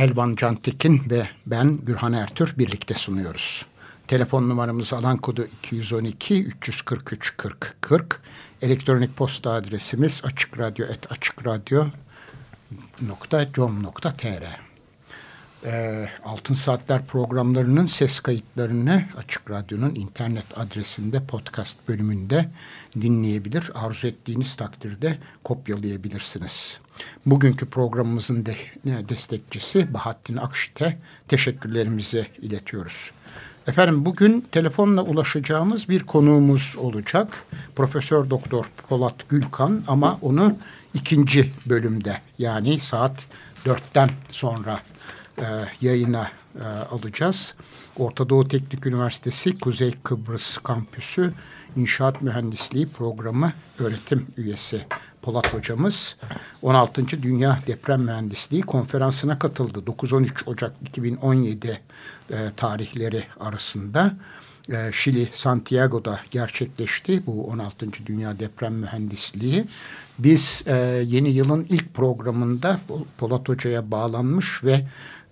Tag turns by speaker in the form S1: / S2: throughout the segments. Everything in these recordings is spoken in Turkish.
S1: Elvan Cantekin ve ben Gürhan Ertür birlikte sunuyoruz. Telefon numaramız alan kodu 212 343 40 40. Elektronik posta adresimiz açıkradyo.com.tr e, Altın Saatler programlarının ses kayıtlarını Açık Radyo'nun internet adresinde podcast bölümünde dinleyebilir. Arzu ettiğiniz takdirde kopyalayabilirsiniz. Bugünkü programımızın de, destekçisi Bahattin Akşit'e teşekkürlerimizi iletiyoruz. Efendim bugün telefonla ulaşacağımız bir konuğumuz olacak. Profesör Doktor Polat Gülkan ama onu ikinci bölümde yani saat dörtten sonra e, yayına e, alacağız. Orta Doğu Teknik Üniversitesi Kuzey Kıbrıs Kampüsü İnşaat Mühendisliği Programı öğretim üyesi Polat hocamız 16. Dünya Deprem Mühendisliği konferansına katıldı. 9-13 Ocak 2017 e, tarihleri arasında e, Şili Santiago'da gerçekleşti bu 16. Dünya Deprem Mühendisliği. Biz e, yeni yılın ilk programında Polat Hoca'ya bağlanmış ve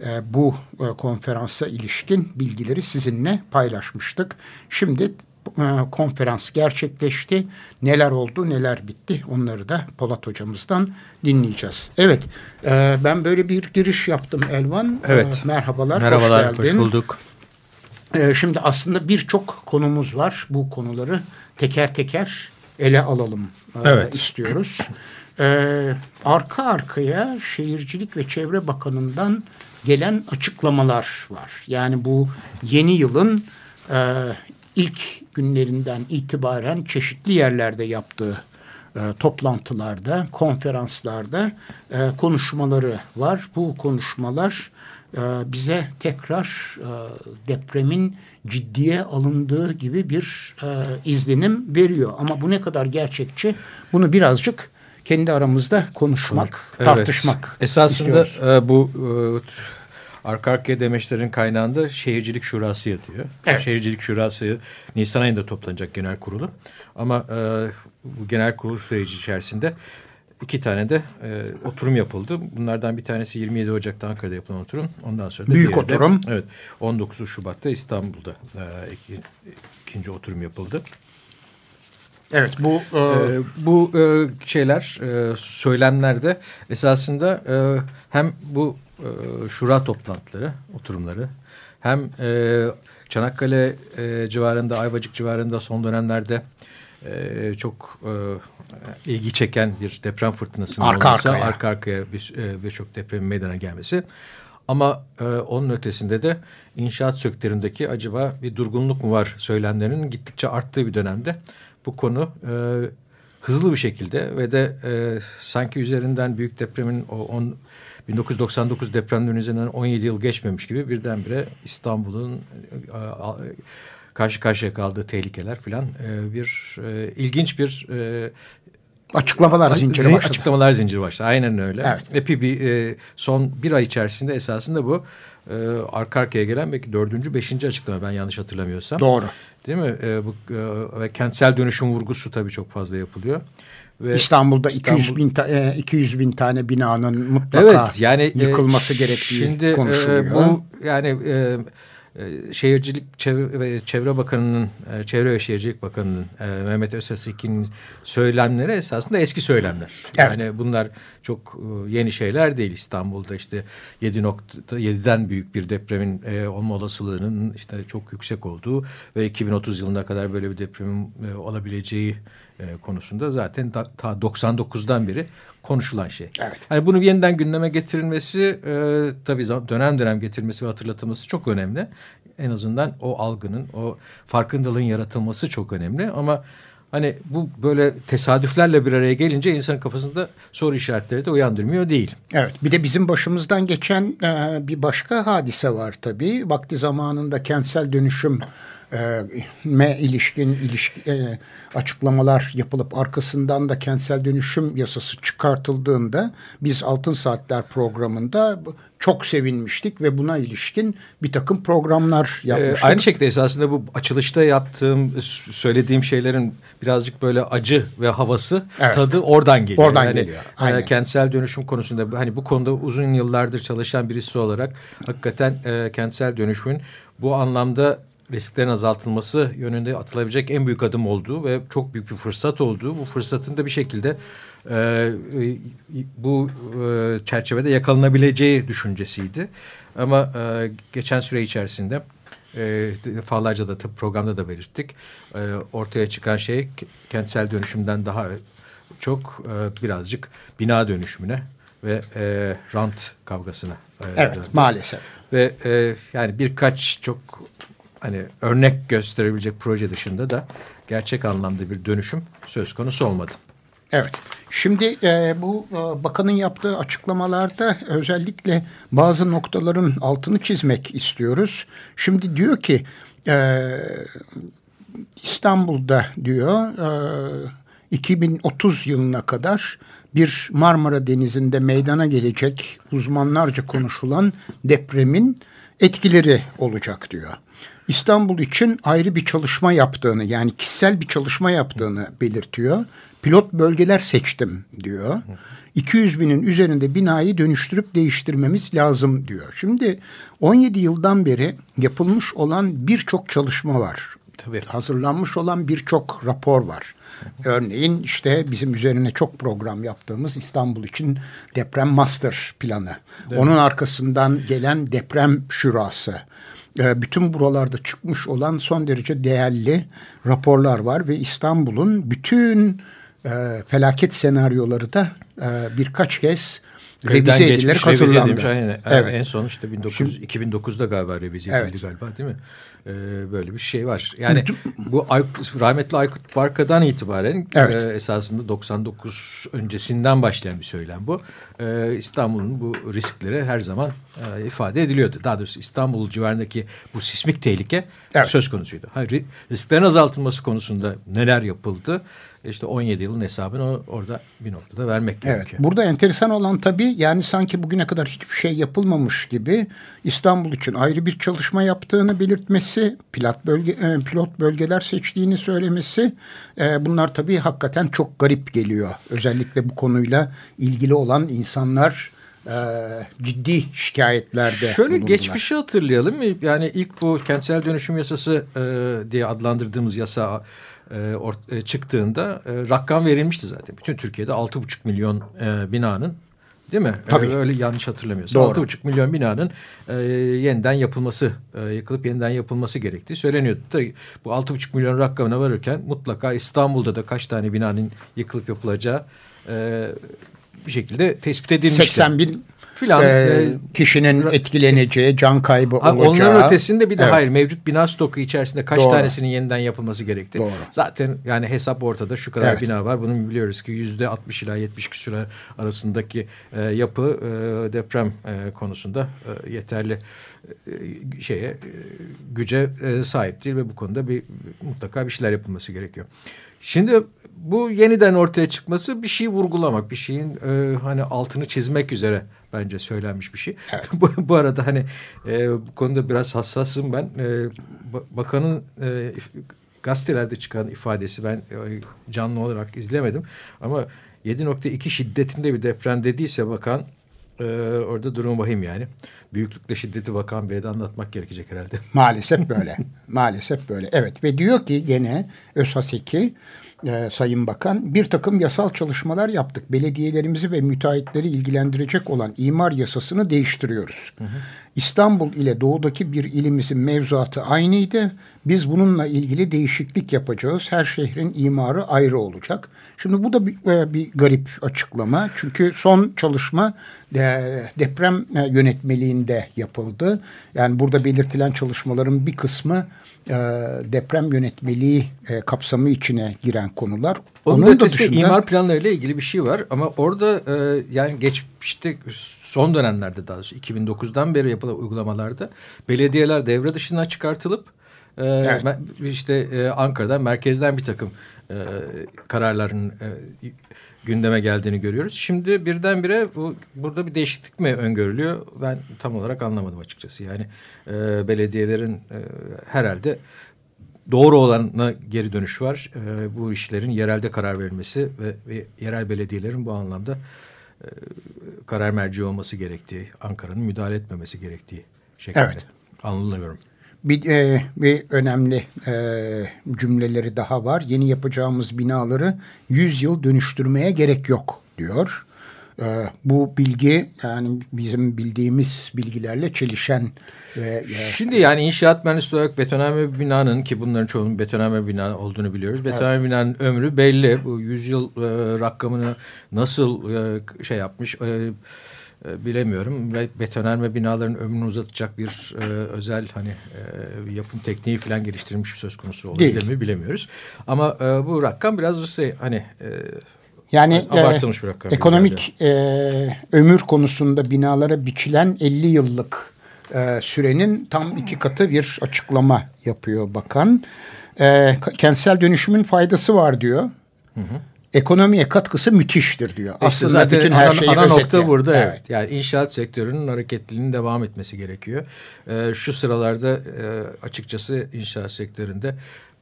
S1: e, bu e, konferansa ilişkin bilgileri sizinle paylaşmıştık. Şimdi konferans gerçekleşti. Neler oldu, neler bitti onları da Polat hocamızdan dinleyeceğiz. Evet, e, ben böyle bir giriş yaptım Elvan.
S2: Evet.
S1: E, merhabalar,
S2: Merhabalar,
S1: hoş geldin.
S2: hoş bulduk.
S1: E, şimdi aslında birçok konumuz var. Bu konuları teker teker ele alalım e, evet. istiyoruz. E, arka arkaya Şehircilik ve Çevre Bakanı'ndan gelen açıklamalar var. Yani bu yeni yılın e, ilk günlerinden itibaren çeşitli yerlerde yaptığı e, toplantılarda, konferanslarda e, konuşmaları var. Bu konuşmalar e, bize tekrar e, depremin ciddiye alındığı gibi bir e, izlenim veriyor. Ama bu ne kadar gerçekçi bunu birazcık kendi aramızda konuşmak, evet. tartışmak
S2: Esasında e, bu e, arka arkaya demeçlerin kaynağında Şehircilik Şurası yatıyor. Evet. Şehircilik Şurası Nisan ayında toplanacak genel kurulu. Ama e, bu genel kurulu süreci içerisinde iki tane de e, oturum yapıldı. Bunlardan bir tanesi 27 Ocak'ta Ankara'da yapılan oturum. Ondan sonra da
S1: Büyük oturum.
S2: evet 19 Şubat'ta İstanbul'da e, iki, ikinci oturum yapıldı.
S1: Evet bu
S2: e, e, bu e, şeyler e, söylemlerde esasında e, hem bu e, şura toplantıları oturumları hem e, Çanakkale e, civarında Ayvacık civarında son dönemlerde e, çok e, ilgi çeken bir deprem fırtınasının
S1: arka olması, arkaya.
S2: arka arkaya birçok bir depremin meydana gelmesi. Ama e, onun ötesinde de inşaat sektöründeki acaba bir durgunluk mu var söylemlerinin gittikçe arttığı bir dönemde bu konu e, hızlı bir şekilde ve de e, sanki üzerinden büyük depremin o on, 1999 depremlerinin üzerinden 17 yıl geçmemiş gibi birdenbire İstanbul'un e, karşı karşıya kaldığı tehlikeler filan e, bir e, ilginç bir
S1: Açıklamalar zinciri başladı.
S2: Açıklamalar zinciri başladı. Aynen öyle.
S1: Evet.
S2: Epey bir e, son bir ay içerisinde esasında bu e, arka arkaya gelen belki dördüncü, beşinci açıklama ben yanlış hatırlamıyorsam.
S1: Doğru.
S2: Değil mi? E, bu e, ve kentsel dönüşüm vurgusu tabii çok fazla yapılıyor.
S1: Ve İstanbul'da İstanbul, 200 bin, ta, e, 200 bin tane binanın mutlaka evet, yani, yıkılması e, gerektiği şimdi, konuşuluyor.
S2: E, bu yani e, Şehircilik Çevre, ve Çevre Bakanı'nın, e, Çevre ve Şehircilik Bakanı'nın e, Mehmet Özasik'in söylemleri esasında eski söylemler. Evet. Yani bunlar çok e, yeni şeyler değil. İstanbul'da işte 7.7'den büyük bir depremin olma olasılığının işte çok yüksek olduğu ve 2030 yılına kadar böyle bir depremin olabileceği konusunda zaten ta, ta 99'dan beri konuşulan şey.
S1: Evet.
S2: Yani bunu yeniden gündeme getirilmesi e, tabii dönem dönem getirilmesi ve hatırlatılması çok önemli. En azından o algının, o farkındalığın yaratılması çok önemli. Ama Hani bu böyle tesadüflerle bir araya gelince insanın kafasında soru işaretleri de uyandırmıyor değil.
S1: Evet bir de bizim başımızdan geçen e, bir başka hadise var tabii. Vakti zamanında kentsel dönüşüm e, me ilişkin ilişki, e, açıklamalar yapılıp arkasından da kentsel dönüşüm yasası çıkartıldığında biz Altın Saatler programında çok sevinmiştik ve buna ilişkin bir takım programlar yapmıştık.
S2: Ee, aynı şekilde esasında bu açılışta yaptığım, söylediğim şeylerin birazcık böyle acı ve havası, evet. tadı oradan geliyor.
S1: Oradan yani, geliyor.
S2: Aynen. E, kentsel dönüşüm konusunda hani bu konuda uzun yıllardır çalışan birisi olarak hakikaten e, kentsel dönüşümün bu anlamda risklerin azaltılması yönünde atılabilecek en büyük adım olduğu ve çok büyük bir fırsat olduğu, bu fırsatın da bir şekilde e, e, bu e, çerçevede yakalanabileceği düşüncesiydi. Ama e, geçen süre içerisinde e, defalarca da tabii programda da belirttik. E, ortaya çıkan şey kentsel dönüşümden daha çok e, birazcık bina dönüşümüne ve e, rant kavgasına.
S1: E, evet döndü. maalesef.
S2: Ve e, yani birkaç çok hani örnek gösterebilecek proje dışında da gerçek anlamda bir dönüşüm söz konusu olmadı.
S1: Evet. Şimdi e, bu e, bakanın yaptığı açıklamalarda özellikle bazı noktaların altını çizmek istiyoruz. Şimdi diyor ki e, İstanbul'da diyor e, 2030 yılına kadar bir Marmara Denizi'nde meydana gelecek uzmanlarca konuşulan depremin etkileri olacak diyor. İstanbul için ayrı bir çalışma yaptığını yani kişisel bir çalışma yaptığını belirtiyor. Pilot bölgeler seçtim diyor. 200 binin üzerinde binayı dönüştürüp değiştirmemiz lazım diyor. Şimdi 17 yıldan beri yapılmış olan birçok çalışma var. Tabii. Hazırlanmış olan birçok rapor var. Örneğin işte bizim üzerine çok program yaptığımız İstanbul için deprem master planı. Değil Onun mi? arkasından gelen deprem şurası. Ee, bütün buralarda çıkmış olan son derece değerli raporlar var ve İstanbul'un bütün e, felaket senaryoları da e, birkaç kez revize edilerek hazırlandı.
S2: Evet. En son işte 19, Şimdi, 2009'da galiba revize edildi evet. galiba değil mi? Ee, böyle bir şey var. Yani bu Ay rahmetli Aykut Barka'dan itibaren evet. e, esasında 99 öncesinden başlayan bir söylem bu. E, İstanbul'un bu riskleri her zaman e, ifade ediliyordu. Daha doğrusu İstanbul civarındaki bu sismik tehlike evet. söz konusuydu. Hayır, risklerin azaltılması konusunda neler yapıldı? işte 17 yılın hesabını orada bir noktada vermek evet, gerekiyor.
S1: Burada enteresan olan tabii yani sanki bugüne kadar hiçbir şey yapılmamış gibi İstanbul için ayrı bir çalışma yaptığını belirtmesi, pilot, bölge, e, pilot bölgeler seçtiğini söylemesi e, bunlar tabii hakikaten çok garip geliyor. Özellikle bu konuyla ilgili olan insanlar e, ciddi şikayetlerde
S2: Şöyle bulundular. geçmişi hatırlayalım. Yani ilk bu kentsel dönüşüm yasası e, diye adlandırdığımız yasa e, e, çıktığında e, rakam verilmişti zaten. Bütün Türkiye'de 6,5 milyon e, binanın Değil mi?
S1: Tabii.
S2: Ee, öyle yanlış hatırlamıyorsam. 6,5 milyon binanın e, yeniden yapılması, e, yıkılıp yeniden yapılması gerektiği söyleniyordu. Tabii bu 6,5 milyon rakamına varırken mutlaka İstanbul'da da kaç tane binanın yıkılıp yapılacağı e, bir şekilde tespit edilmişti.
S1: 80 bin filan e, kişinin etkileneceği, can kaybı olacağı.
S2: Onların ötesinde bir de evet. hayır mevcut bina stoku içerisinde kaç Doğru. tanesinin yeniden yapılması gerekti. Doğru. Zaten yani hesap ortada şu kadar evet. bina var. Bunun biliyoruz ki yüzde 60 ila 70 küsur arasındaki e, yapı e, deprem e, konusunda e, yeterli e, şeye e, güce e, sahip değil ve bu konuda bir mutlaka bir şeyler yapılması gerekiyor. Şimdi bu yeniden ortaya çıkması bir şeyi vurgulamak, bir şeyin e, hani altını çizmek üzere bence söylenmiş bir şey. Evet. bu, bu arada hani e, bu konuda biraz hassasım ben. E, bakanın e, gazetelerde çıkan ifadesi ben e, canlı olarak izlemedim. Ama 7.2 şiddetinde bir deprem dediyse bakan e, orada durum vahim yani. Büyüklükle şiddeti bakan beyde anlatmak gerekecek herhalde.
S1: Maalesef böyle. Maalesef böyle. Evet ve diyor ki gene ÖSASEK'i e, Sayın Bakan bir takım yasal çalışmalar yaptık. Belediyelerimizi ve müteahhitleri ilgilendirecek olan imar yasasını değiştiriyoruz. Hı hı. İstanbul ile doğudaki bir ilimizin mevzuatı aynıydı. Biz bununla ilgili değişiklik yapacağız. Her şehrin imarı ayrı olacak. Şimdi bu da bir, e, bir garip açıklama. Çünkü son çalışma e, deprem e, yönetmeliğinde yapıldı. Yani burada belirtilen çalışmaların bir kısmı e, deprem yönetmeliği e, kapsamı içine giren konular.
S2: Onun, Onun ötesinde dışında, imar planlarıyla ilgili bir şey var ama orada e, yani geçmişte son dönemlerde daha doğrusu 2009'dan beri yapılan uygulamalarda belediyeler devre dışına çıkartılıp e, evet. işte e, Ankara'dan merkezden bir takım e, kararların e, gündeme geldiğini görüyoruz. Şimdi birdenbire bu burada bir değişiklik mi öngörülüyor? Ben tam olarak anlamadım açıkçası. Yani e, belediyelerin e, herhalde doğru olana geri dönüş var. E, bu işlerin yerelde karar verilmesi ve, ve yerel belediyelerin bu anlamda e, karar merci olması gerektiği, Ankara'nın müdahale etmemesi gerektiği şeklinde evet. anlıyorum.
S1: Bir, e, bir önemli e, cümleleri daha var. Yeni yapacağımız binaları 100 yıl dönüştürmeye gerek yok diyor. E, bu bilgi yani bizim bildiğimiz bilgilerle çelişen. Ve,
S2: e, Şimdi yani inşaat mühendisliği olarak betonarme bir binanın ki bunların çoğunun betonarme bina olduğunu biliyoruz. Betonarme evet. binanın ömrü belli. Bu 100 yıl e, rakamını nasıl e, şey yapmış... E, e, bilemiyorum. Ve betonarme binaların ömrünü uzatacak bir e, özel hani e, yapım tekniği falan geliştirilmiş bir söz konusu olabilir Değil. mi bilemiyoruz. Ama e, bu rakam biraz şey hani e,
S1: yani abartılmış e, bir rakam. Ekonomik e, ömür konusunda binalara biçilen 50 yıllık e, sürenin tam iki katı bir açıklama yapıyor bakan. E, kentsel dönüşümün faydası var diyor. Hı hı ekonomiye katkısı müthiştir diyor.
S2: İşte Aslında zaten bütün her ana, şeyi ana nokta burada evet. evet. Yani inşaat sektörünün hareketliliğinin devam etmesi gerekiyor. Ee, şu sıralarda e, açıkçası inşaat sektöründe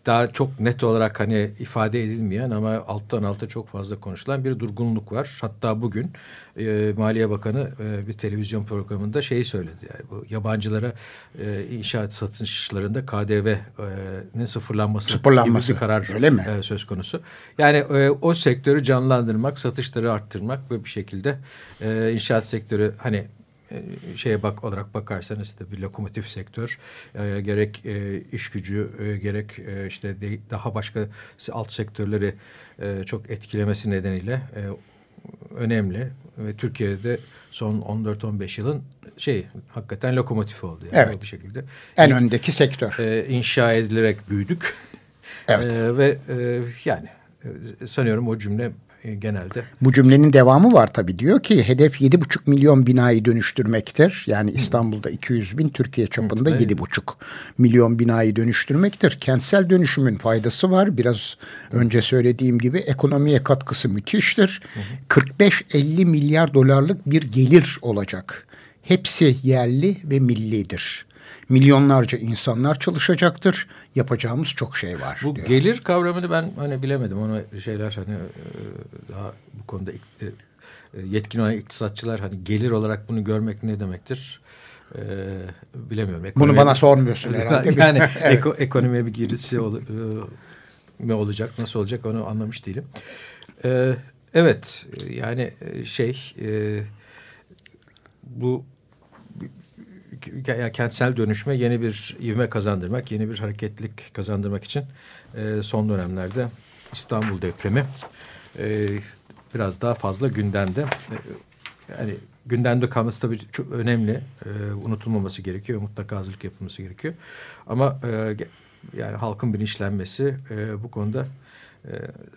S2: daha çok net olarak hani ifade edilmeyen ama alttan alta çok fazla konuşulan bir durgunluk var. Hatta bugün e, Maliye Bakanı e, bir televizyon programında şeyi söyledi. Yani bu yabancılara e, inşaat satışlarında KDV'nin sıfırlanması, sıfırlanması gibi bir karar öyle mi? E, söz konusu. Yani e, o sektörü canlandırmak, satışları arttırmak ve bir şekilde e, inşaat sektörü hani şeye bak olarak bakarsanız işte bir lokomotif sektör e, gerek e, iş gücü e, gerek e, işte de, daha başka alt sektörleri e, çok etkilemesi nedeniyle e, önemli ve Türkiye'de son 14-15 yılın şey hakikaten lokomotif oldu yani evet. bir şekilde.
S1: En öndeki sektör.
S2: E, inşa edilerek büyüdük. Evet. E, ve e, yani e, sanıyorum o cümle e, genelde.
S1: Bu cümlenin devamı var tabii. Diyor ki hedef 7,5 milyon binayı dönüştürmektir. Yani İstanbul'da 200 bin, Türkiye çapında evet. 7,5 milyon binayı dönüştürmektir. Kentsel dönüşümün faydası var. Biraz önce söylediğim gibi ekonomiye katkısı müthiştir. 45-50 milyar dolarlık bir gelir olacak. Hepsi yerli ve millidir milyonlarca insanlar çalışacaktır. Yapacağımız çok şey var.
S2: Bu diyor. gelir kavramını ben hani bilemedim. Ona şeyler hani e, daha bu konuda e, e, yetkin olan iktisatçılar hani gelir olarak bunu görmek ne demektir? Ee, bilemiyorum.
S1: Ekonomi, Bunu bana sormuyorsun herhalde.
S2: yani evet. eko, ekonomiye bir girisi ol, mi olacak, nasıl olacak onu anlamış değilim. Ee, evet, yani şey e, bu kentsel dönüşme yeni bir ivme kazandırmak, yeni bir hareketlilik kazandırmak için e, son dönemlerde İstanbul depremi e, biraz daha fazla gündemde. E, yani gündemde kalması tabii çok önemli. E, unutulmaması gerekiyor. Mutlaka hazırlık yapılması gerekiyor. Ama e, yani halkın bilinçlenmesi e, bu konuda e,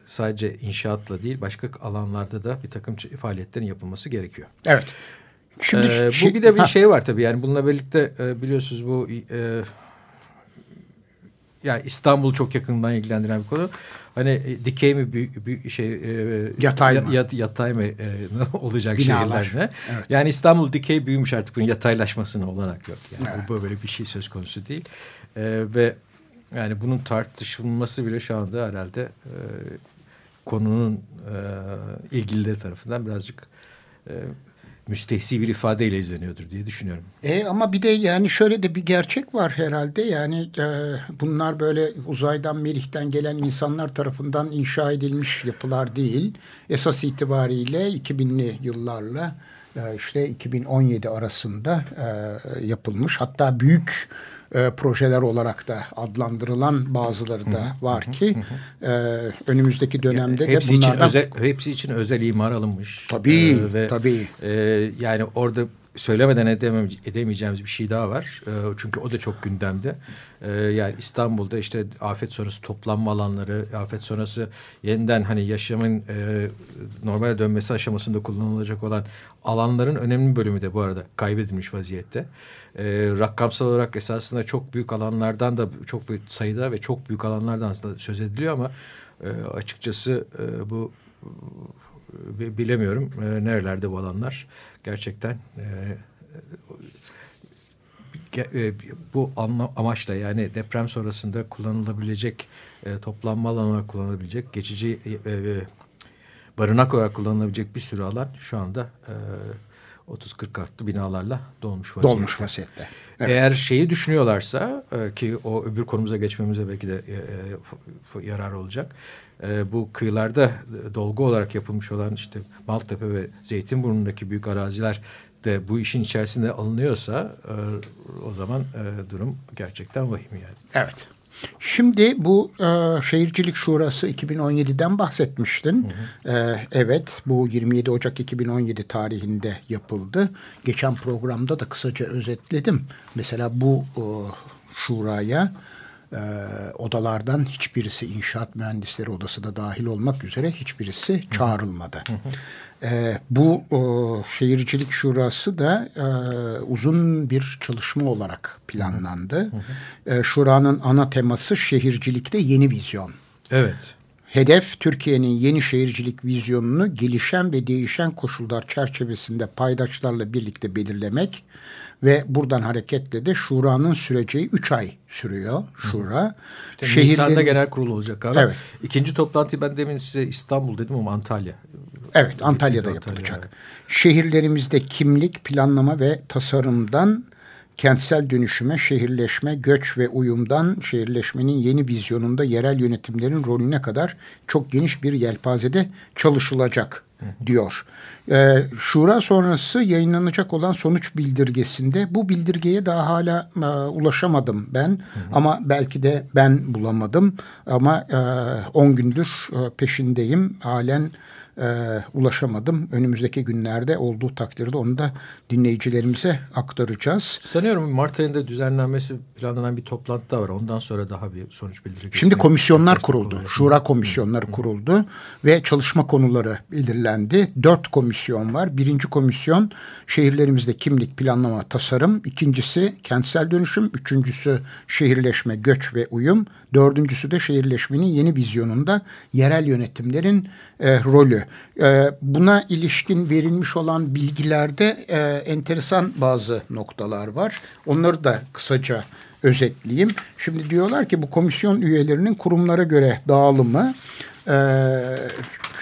S2: sadece inşaatla değil başka alanlarda da bir takım faaliyetlerin yapılması gerekiyor.
S1: Evet.
S2: Şimdi ee, şey, bu bir de bir ha. şey var tabii yani bununla birlikte e, biliyorsunuz bu e, yani İstanbul çok yakından ilgilendiren bir konu. Hani e, dikey mi bir, bir şey
S1: e, yatay mı?
S2: Yat, yatay mı e, olacak Binalar. şehirler Evet. Yani İstanbul dikey büyümüş artık bunun yataylaşmasına olanak yok. Yani evet. bu böyle bir şey söz konusu değil. E, ve yani bunun tartışılması bile şu anda herhalde e, konunun e, ilgilileri tarafından birazcık e, müstehsi bir ifadeyle izleniyordur diye düşünüyorum.
S1: E, ama bir de yani şöyle de bir gerçek var herhalde. Yani e, bunlar böyle uzaydan, Merih'ten gelen insanlar tarafından inşa edilmiş yapılar değil. Esas itibariyle 2000'li yıllarla e, işte 2017 arasında e, yapılmış. Hatta büyük e, projeler olarak da adlandırılan bazıları da var ki e, önümüzdeki dönemde
S2: hepsi
S1: de
S2: bunlardan... Için özel, hepsi için özel imar alınmış.
S1: Tabii, e, ve, tabii.
S2: E, yani orada söylemeden edemem, edemeyeceğimiz bir şey daha var. E, çünkü o da çok gündemde. E, yani İstanbul'da işte afet sonrası toplanma alanları, afet sonrası yeniden hani yaşamın e, normale dönmesi aşamasında kullanılacak olan alanların önemli bölümü de bu arada kaybedilmiş vaziyette. E, rakamsal olarak esasında çok büyük alanlardan da çok büyük sayıda ve çok büyük alanlardan da söz ediliyor ama e, açıkçası e, bu e, bilemiyorum e, nerelerde bu alanlar. Gerçekten e, e, bu anla, amaçla yani deprem sonrasında kullanılabilecek e, toplanma alanı kullanılabilecek geçici e, e, barınak olarak kullanılabilecek bir sürü alan şu anda e, 30-40 katlı binalarla dolmuş vaziyette.
S1: Dolmuş vaziyette.
S2: Evet. Eğer şeyi düşünüyorlarsa e, ki o öbür konumuza geçmemize belki de e, yarar olacak. E, bu kıyılarda dolgu olarak yapılmış olan işte Maltepe ve Zeytinburnu'ndaki büyük araziler de bu işin içerisinde alınıyorsa e, o zaman e, durum gerçekten vahim yani.
S1: Evet. Şimdi bu e, Şehircilik Şurası 2017'den bahsetmiştin. Hı hı. E, evet bu 27 Ocak 2017 tarihinde yapıldı. Geçen programda da kısaca özetledim. Mesela bu e, şuraya e, odalardan hiçbirisi inşaat mühendisleri odası da dahil olmak üzere hiçbirisi çağrılmadı. Hı hı. E, bu o, şehircilik şurası da e, uzun bir çalışma olarak planlandı. Hı. E, şuranın ana teması şehircilikte yeni vizyon.
S2: Evet.
S1: Hedef Türkiye'nin yeni şehircilik vizyonunu gelişen ve değişen koşullar çerçevesinde paydaşlarla birlikte belirlemek ve buradan hareketle de şuranın süreceği üç ay sürüyor şura.
S2: İşte Şehirlerin... Nisan'da genel kurul olacak abi. Evet. İkinci toplantı ben demin size İstanbul dedim ama Antalya.
S1: Evet Antalya'da yapılacak. Antalya. Şehirlerimizde kimlik, planlama ve tasarımdan kentsel dönüşüme, şehirleşme, göç ve uyumdan şehirleşmenin yeni vizyonunda yerel yönetimlerin rolüne kadar çok geniş bir yelpazede çalışılacak diyor. Ee, Şura sonrası yayınlanacak olan sonuç bildirgesinde bu bildirgeye daha hala e, ulaşamadım ben. Hı hı. Ama belki de ben bulamadım. Ama 10 e, gündür e, peşindeyim. Halen e, ulaşamadım. Önümüzdeki günlerde olduğu takdirde onu da dinleyicilerimize aktaracağız.
S2: Sanıyorum Mart ayında düzenlenmesi planlanan bir toplantı da var. Ondan sonra daha bir sonuç bildirecek.
S1: Şimdi komisyonlar kuruldu. Şura komisyonları Hı. kuruldu ve çalışma konuları belirlendi. Dört komisyon var. Birinci komisyon şehirlerimizde kimlik, planlama, tasarım. İkincisi kentsel dönüşüm. Üçüncüsü şehirleşme, göç ve uyum. Dördüncüsü de şehirleşmenin yeni vizyonunda yerel yönetimlerin e, rolü. E, buna ilişkin verilmiş olan bilgilerde e, enteresan bazı noktalar var. Onları da kısaca özetleyeyim. Şimdi diyorlar ki bu komisyon üyelerinin kurumlara göre dağılımı e,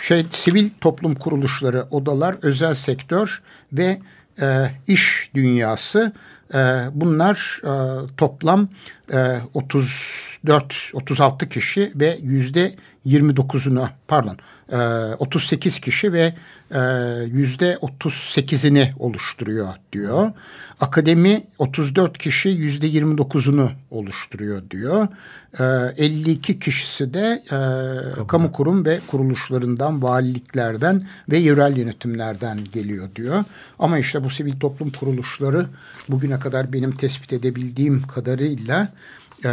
S1: şey sivil toplum kuruluşları, odalar, özel sektör ve e, iş dünyası e, bunlar e, toplam e, 34 36 kişi ve yüzde 29'unu pardon 38 e, kişi ve e, yüzde 38'ini oluşturuyor diyor. Akademi 34 kişi yüzde 29'unu oluşturuyor diyor. 52 e, kişisi de kamu. kamu kurum ve kuruluşlarından, valiliklerden ve yerel yönetimlerden geliyor diyor. Ama işte bu sivil toplum kuruluşları bugüne kadar benim tespit edebildiğim kadarıyla e,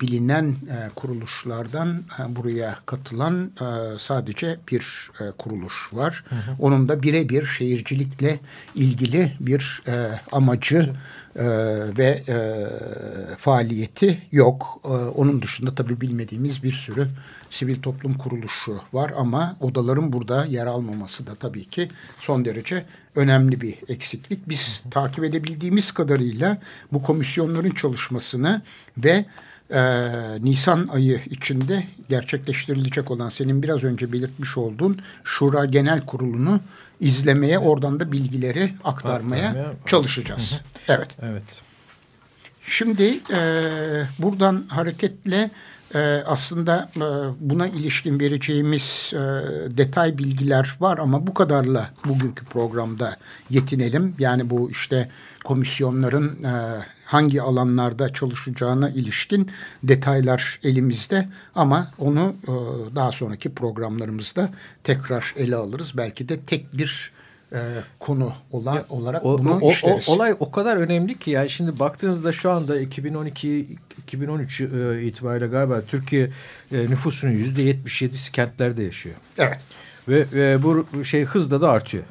S1: bilinen e, kuruluşlardan e, buraya katılan e, sadece bir e, kuruluş var. Hı hı. Onun da birebir şehircilikle ilgili bir e, amacı e, ve e, faaliyeti yok. E, onun dışında tabii bilmediğimiz bir sürü sivil toplum kuruluşu var ama odaların burada yer almaması da tabii ki son derece önemli bir eksiklik. Biz takip edebildiğimiz kadarıyla bu komisyonların çalışmasını ve e, Nisan ayı içinde gerçekleştirilecek olan senin biraz önce belirtmiş olduğun Şura Genel Kurulu'nu izlemeye, oradan da bilgileri aktarmaya, aktarmaya çalışacağız. evet.
S2: Evet.
S1: Şimdi e, buradan hareketle e, aslında e, buna ilişkin vereceğimiz e, detay bilgiler var ama bu kadarla bugünkü programda yetinelim. Yani bu işte komisyonların e, hangi alanlarda çalışacağına ilişkin detaylar elimizde ama onu e, daha sonraki programlarımızda tekrar ele alırız. Belki de tek bir e, konu olan,
S2: Ya,
S1: olarak
S2: o,
S1: bunu
S2: o, o,
S1: işleriz.
S2: olay o kadar önemli ki yani şimdi baktığınızda şu anda 2012 2013 e, itibariyle galiba Türkiye e, nüfusunun yüzde 77'si kentlerde yaşıyor.
S1: Evet.
S2: Ve, ve bu şey hızla da artıyor.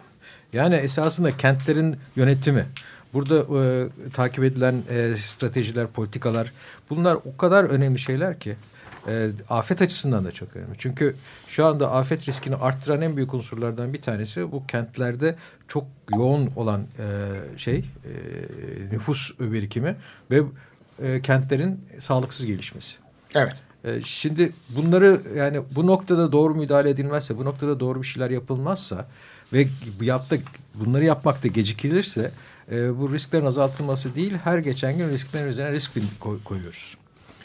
S2: Yani esasında kentlerin yönetimi, burada e, takip edilen e, stratejiler, politikalar bunlar o kadar önemli şeyler ki e, afet açısından da çok önemli. Çünkü şu anda afet riskini arttıran en büyük unsurlardan bir tanesi bu kentlerde çok yoğun olan e, şey e, nüfus birikimi ve e, kentlerin sağlıksız gelişmesi.
S1: Evet.
S2: E, Şimdi bunları yani bu noktada doğru müdahale edilmezse, bu noktada doğru bir şeyler yapılmazsa ve bu yapta bunları yapmakta gecikilirse e, bu risklerin azaltılması değil, her geçen gün risklerin üzerine risk koy- koyuyoruz.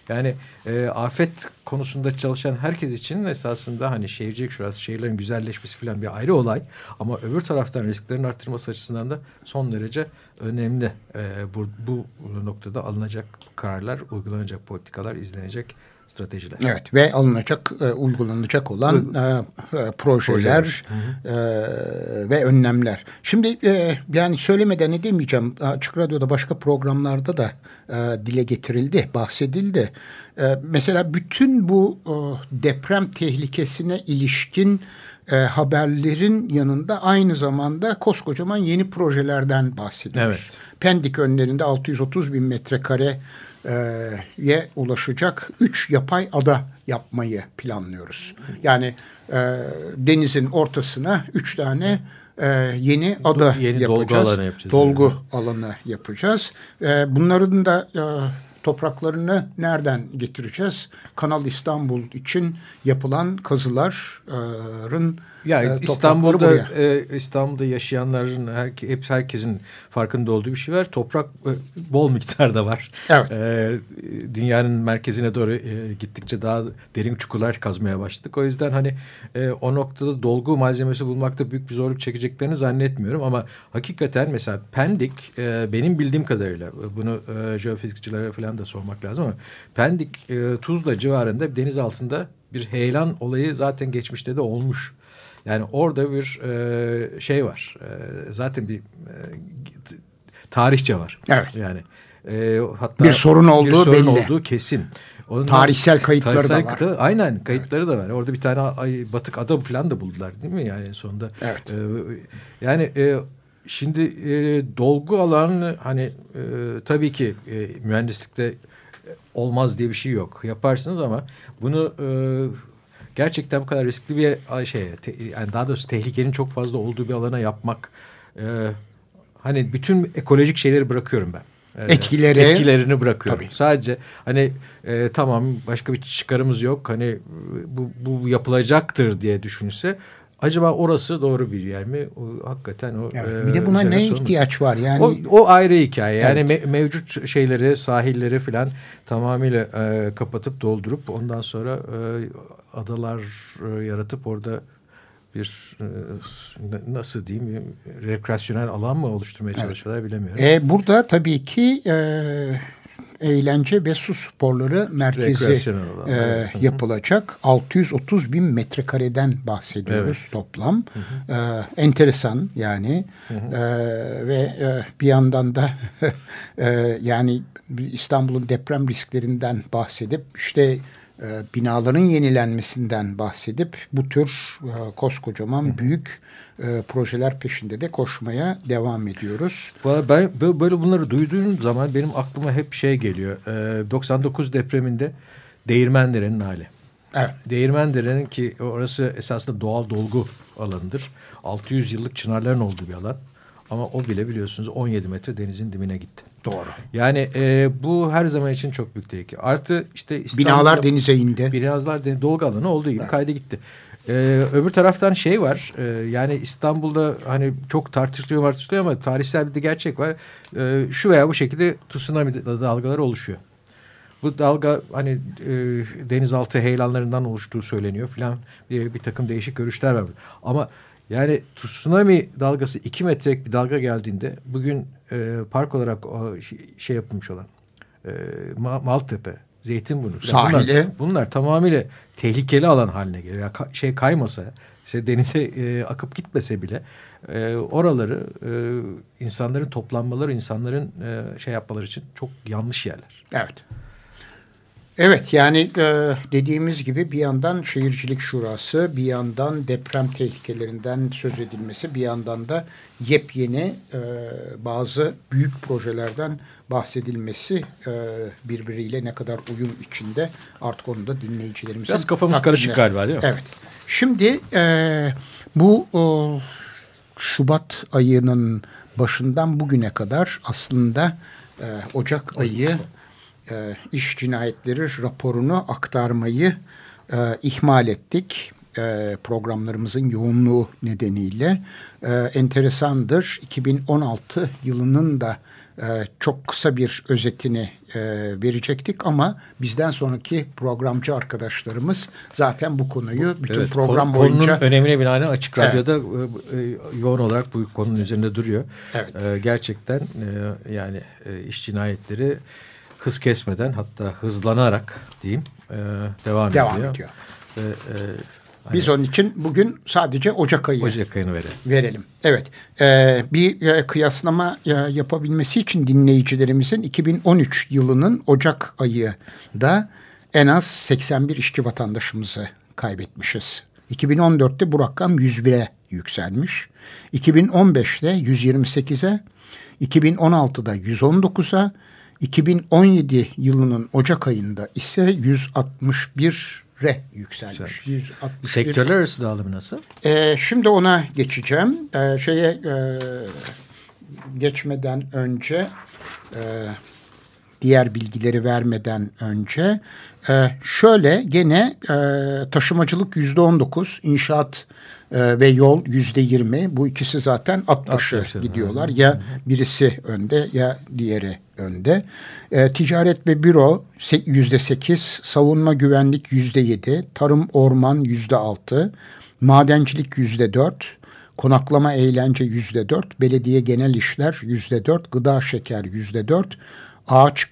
S2: Yani e, afet konusunda çalışan herkes için esasında hani şehircilik şurası, şehirlerin güzelleşmesi falan bir ayrı olay. Ama öbür taraftan risklerin arttırması açısından da son derece önemli. E, bu, bu noktada alınacak kararlar, uygulanacak politikalar, izlenecek stratejiler.
S1: Evet ve alınacak, e, uygulanacak olan e, e, projeler e, ve önlemler. Şimdi e, yani söylemeden edemeyeceğim. Açık Radyo'da başka programlarda da e, dile getirildi, bahsedildi. E, mesela bütün bu e, deprem tehlikesine ilişkin e, haberlerin yanında aynı zamanda koskocaman yeni projelerden bahsediyoruz.
S2: Evet.
S1: Pendik önlerinde 630 bin metrekare ye ulaşacak üç yapay ada yapmayı planlıyoruz. Yani e, denizin ortasına üç tane e, yeni ada
S2: Yeni
S1: yapacağız.
S2: dolgu alanı yapacağız.
S1: Dolgu alanı yapacağız. E, bunların da e, topraklarını nereden getireceğiz? Kanal İstanbul için yapılan kazıların
S2: Ya
S1: e,
S2: İstanbul'da e, İstanbul'da yaşayanların herke, hep herkesin farkında olduğu bir şey var. Toprak e, bol miktarda var.
S1: Evet.
S2: E, dünyanın merkezine doğru e, gittikçe daha derin çukurlar kazmaya başladık. O yüzden hani e, o noktada dolgu malzemesi bulmakta büyük bir zorluk çekeceklerini zannetmiyorum ama hakikaten mesela Pendik e, benim bildiğim kadarıyla bunu e, jeofizikçilere falan da sormak lazım ama Pendik e, Tuzla civarında deniz altında bir heyelan olayı zaten geçmişte de olmuş. Yani orada bir e, şey var. E, zaten bir e, tarihçe var.
S1: Evet.
S2: Yani e, hatta
S1: Bir sorun olduğu
S2: bir sorun
S1: belli.
S2: olduğu kesin. Onun
S1: Tarihsel kayıtları da var.
S2: kayıtları- aynen kayıtları da var. Orada bir tane ay, batık ada falan da buldular değil mi yani sonunda?
S1: Evet.
S2: E, yani e, şimdi e, dolgu alanı hani e, tabii ki e, mühendislikte olmaz diye bir şey yok. Yaparsınız ama bunu e, gerçekten bu kadar riskli bir şey yani daha doğrusu tehlikenin çok fazla olduğu bir alana yapmak e, hani bütün ekolojik şeyleri bırakıyorum ben. E,
S1: Etkileri-
S2: etkilerini bırakıyorum.
S1: Tabii.
S2: Sadece hani e, tamam başka bir çıkarımız yok. Hani e, bu, bu yapılacaktır diye düşünse acaba orası doğru bir yer mi? O, hakikaten o.
S1: Evet.
S2: e,
S1: Bir de buna ne
S2: sorumuz.
S1: ihtiyaç var? Yani
S2: O, o ayrı hikaye. Yani me- mevcut şeyleri, sahilleri filan tamamıyla e, kapatıp doldurup ondan sonra e, adalar e, yaratıp orada bir e, nasıl diyeyim rekreasyonel alan mı oluşturmaya çalışıyorlar bilemiyorum.
S1: E, burada tabii ki e, eğlence ve su sporları merkezi e,
S2: evet. Hı hı.
S1: yapılacak. 630 bin metrekareden bahsediyoruz toplam. E, enteresan yani E, ve e, bir yandan da e, yani İstanbul'un deprem risklerinden bahsedip işte e, binaların yenilenmesinden bahsedip bu tür e, koskocaman büyük e, projeler peşinde de koşmaya devam ediyoruz.
S2: Ben bö- böyle bunları duyduğum zaman benim aklıma hep şey geliyor. E, 99 depreminde Değirmendere'nin hali.
S1: Evet.
S2: Değirmendere'nin ki orası esasında doğal dolgu alanıdır. 600 yıllık çınarların olduğu bir alan. Ama o bile biliyorsunuz 17 metre denizin dibine gitti.
S1: Doğru.
S2: Yani e, bu her zaman için çok büyük tehlike. Artı işte İstanbul'da...
S1: Binalar denize indi.
S2: Binalar deniz, dolgu alanı olduğu gibi kayda gitti. Ee, öbür taraftan şey var. e, yani İstanbul'da hani çok tartışılıyor tartışılıyor ama tarihsel bir de gerçek var. Ee, şu veya bu şekilde tsunami dalgaları oluşuyor. Bu dalga hani e, denizaltı heyelanlarından oluştuğu söyleniyor filan bir, bir takım değişik görüşler var. Ama yani tsunami dalgası iki metrelik bir dalga geldiğinde bugün e, park olarak o şey- şey yapılmış olan e, Ma- Maltepe, Zeytinburnu
S1: Sahili.
S2: Bunlar, bunlar tamamıyla tehlikeli alan haline geliyor. Ya ka- şey kaymasa işte denize e, akıp gitmese bile e, oraları e, insanların toplanmaları, insanların e, şey yapmaları için çok yanlış yerler.
S1: Evet. Evet yani e, dediğimiz gibi bir yandan şehircilik şurası, bir yandan deprem tehlikelerinden söz edilmesi, bir yandan da yepyeni e, bazı büyük projelerden bahsedilmesi e, birbiriyle ne kadar uyum içinde artık onu da dinleyicilerimizin...
S2: Biraz kafamız karışık galiba değil mi?
S1: Evet. Şimdi e, bu o, Şubat ayının başından bugüne kadar aslında e, Ocak ayı e, iş cinayetleri raporunu aktarmayı e, ihmal ettik. E, programlarımızın yoğunluğu nedeniyle e, enteresandır. 2016 yılının da e, çok kısa bir özetini e, verecektik ama bizden sonraki programcı arkadaşlarımız zaten bu konuyu bütün evet, program konu, boyunca...
S2: Konunun önemine binaen Açık Radyo'da evet. e, yoğun olarak bu konunun üzerinde duruyor. Evet. E, gerçekten e, yani e, iş cinayetleri hız kesmeden hatta hızlanarak diyeyim e, devam, devam ediyor. ediyor.
S1: E, e, Biz onun için bugün sadece Ocak ayı
S2: Ocak ayını verelim.
S1: verelim. Evet. Ee, bir e, kıyaslama e, yapabilmesi için dinleyicilerimizin 2013 yılının Ocak ayı da en az 81 işçi vatandaşımızı kaybetmişiz. 2014'te bu rakam 101'e yükselmiş. 2015'te 128'e, 2016'da 119'a, 2017 yılının Ocak ayında ise 161'e yükselmiş. 161.
S2: Sektörler arası dağılımı nasıl?
S1: Ee, şimdi ona geçeceğim. Ee, şeye e, geçmeden önce e, diğer bilgileri vermeden önce e, şöyle gene e, taşımacılık yüzde on dokuz, inşaat e, ve yol yüzde yirmi. Bu ikisi zaten at başı gidiyorlar. Ya birisi önde ya diğeri önde. E, ticaret ve büro yüzde sekiz, savunma güvenlik yüzde yedi, tarım orman yüzde altı, madencilik yüzde dört, konaklama eğlence yüzde dört, belediye genel işler yüzde dört, gıda şeker yüzde dört, ağaç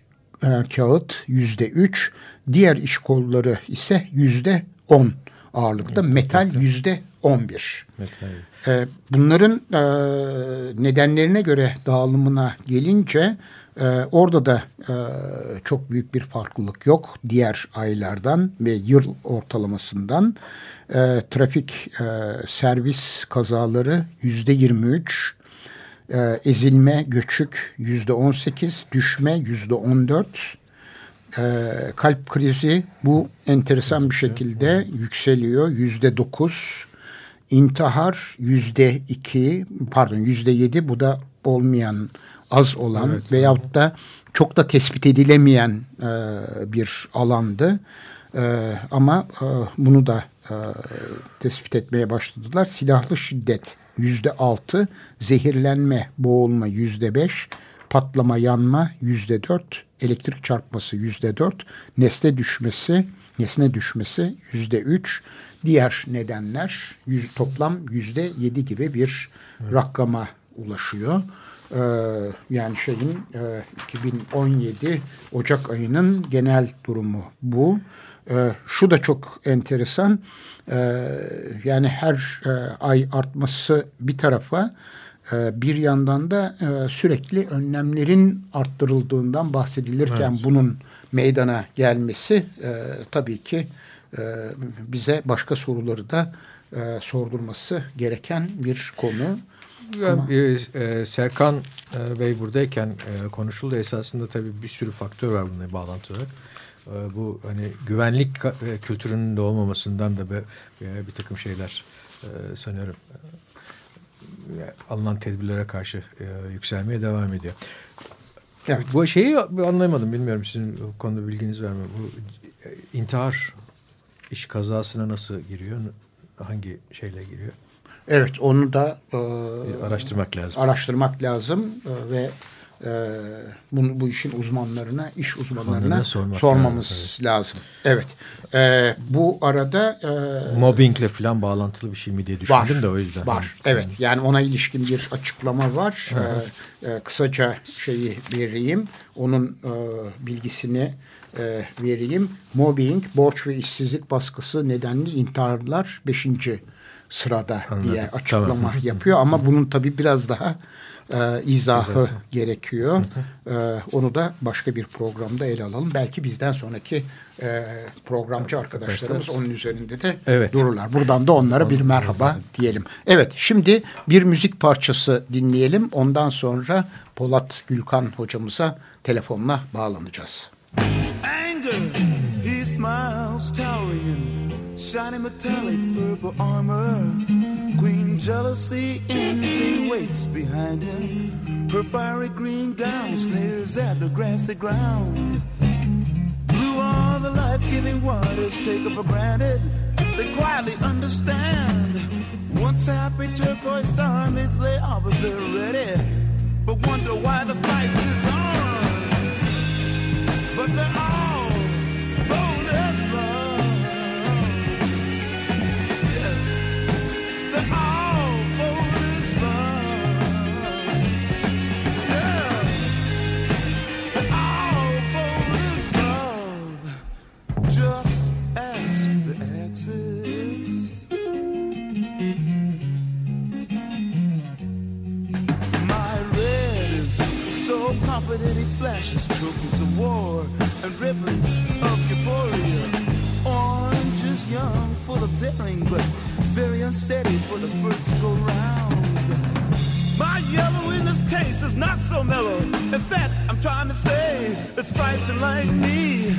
S1: e, kağıt yüzde üç, diğer iş kolları ise yüzde on ağırlıkta. metal yüzde on bir. E, bunların e, nedenlerine göre dağılımına gelince e, orada da e, çok büyük bir farklılık yok diğer aylardan ve yıl ortalamasından. E, trafik e, servis kazaları yüzde yirmi üç, e, ezilme, göçük yüzde on sekiz, düşme yüzde on dört, e, kalp krizi bu enteresan bir şekilde yükseliyor yüzde dokuz, intihar yüzde iki, pardon yüzde yedi bu da olmayan az olan evet, veyahut da çok da tespit edilemeyen e, bir alandı. E, ama e, bunu da e, tespit etmeye başladılar. Silahlı şiddet yüzde altı, zehirlenme, boğulma yüzde beş, patlama, yanma yüzde dört, elektrik çarpması yüzde dört, nesne düşmesi, nesne düşmesi yüzde üç, diğer nedenler yüz, toplam yüzde yedi gibi bir rakama ulaşıyor. Ee, yani şeyin e, 2017 Ocak ayının genel durumu bu. Ee, şu da çok enteresan. Ee, yani her e, ay artması bir tarafa e, bir yandan da e, sürekli önlemlerin arttırıldığından bahsedilirken evet. bunun meydana gelmesi e, tabii ki bize başka soruları da e, sordurması gereken bir konu.
S2: Yani, e, Serkan e, Bey buradayken e, konuşuldu. Esasında tabii bir sürü faktör var bununla bağlantı olarak. E, bu hani güvenlik e, kültürünün de olmamasından da bir, e, bir takım şeyler e, sanıyorum e, alınan tedbirlere karşı e, yükselmeye devam ediyor. Evet. Bu şeyi anlayamadım. Bilmiyorum sizin bu konuda bilginiz var mı? Bu e, intihar iş kazasına nasıl giriyor? Hangi şeyle giriyor?
S1: Evet onu da
S2: e, araştırmak lazım.
S1: Araştırmak lazım e, ve e, bunu, bu işin uzmanlarına, iş uzmanlarına sormamız lazım. lazım. Evet. E, bu arada
S2: e, mobbingle falan bağlantılı bir şey mi diye düşündüm var, de o yüzden.
S1: Var. Evet. Yani ona ilişkin bir açıklama var. e, e, kısaca şeyi vereyim. Onun e, bilgisini e, vereyim. Mobbing, borç ve işsizlik baskısı nedenli intiharlar beşinci sırada
S2: Anladım.
S1: diye açıklama
S2: Tamam.
S1: yapıyor ama bunun tabii biraz daha e, izahı
S2: İzahı.
S1: gerekiyor. E, onu da başka bir programda ele alalım. Belki bizden sonraki e, programcı arkadaşlarımız onun üzerinde de
S2: Evet.
S1: dururlar. Buradan da onlara bir merhaba diyelim. Evet şimdi bir müzik parçası dinleyelim. Ondan sonra Polat Gülkan hocamıza telefonla bağlanacağız.
S3: Anger. He smiles, towering in shiny metallic purple armor. Queen jealousy, envy waits behind him. Her fiery green gown sneers at the grassy ground. Blue are the life-giving waters taken for granted. They quietly understand. Once happy turquoise armies lay opposite ready, but wonder why the fight is but there are he flashes trophies of war and ribbons of euphoria. Orange is young, full of daring, but very unsteady for the first go round. My yellow in this case is not so mellow. In fact, I'm trying to say it's fighting like me.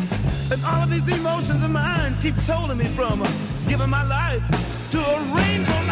S3: And all of these emotions of mine keep holding me from giving my life to a rainbow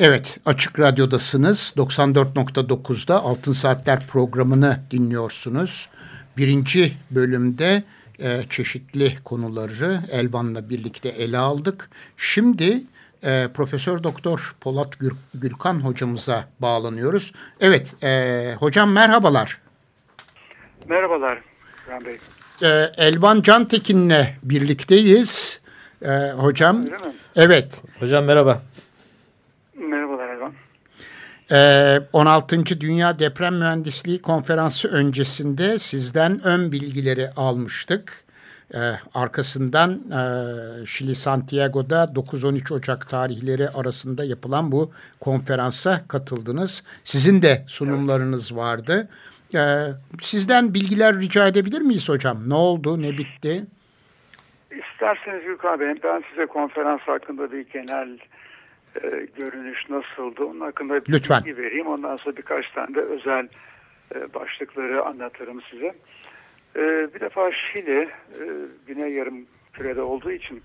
S1: Evet, Açık Radyo'dasınız. 94.9'da Altın Saatler programını dinliyorsunuz. Birinci bölümde e, çeşitli konuları Elvan'la birlikte ele aldık. Şimdi e, Profesör Doktor Polat Gül- Gülkan hocamıza bağlanıyoruz. Evet, e, hocam merhabalar.
S4: Merhabalar Burhan Bey.
S1: E, Elvan Cantekin'le birlikteyiz. Ee, hocam, evet.
S2: Hocam merhaba.
S4: Merhabalar Ervan.
S1: Ee, 16. Dünya Deprem Mühendisliği Konferansı öncesinde sizden ön bilgileri almıştık. Ee, arkasından e, Şili Santiago'da 9-13 Ocak tarihleri arasında yapılan bu konferansa katıldınız. Sizin de sunumlarınız vardı. Ee, sizden bilgiler rica edebilir miyiz hocam? Ne oldu, ne bitti?
S4: İsterseniz Gülkan Bey, ben size konferans hakkında bir genel e, görünüş nasıldı, onun hakkında bir
S1: Lütfen.
S4: bilgi vereyim. Ondan sonra birkaç tane de özel e, başlıkları anlatırım size. E, bir defa Şili, e, güney yarım kürede olduğu için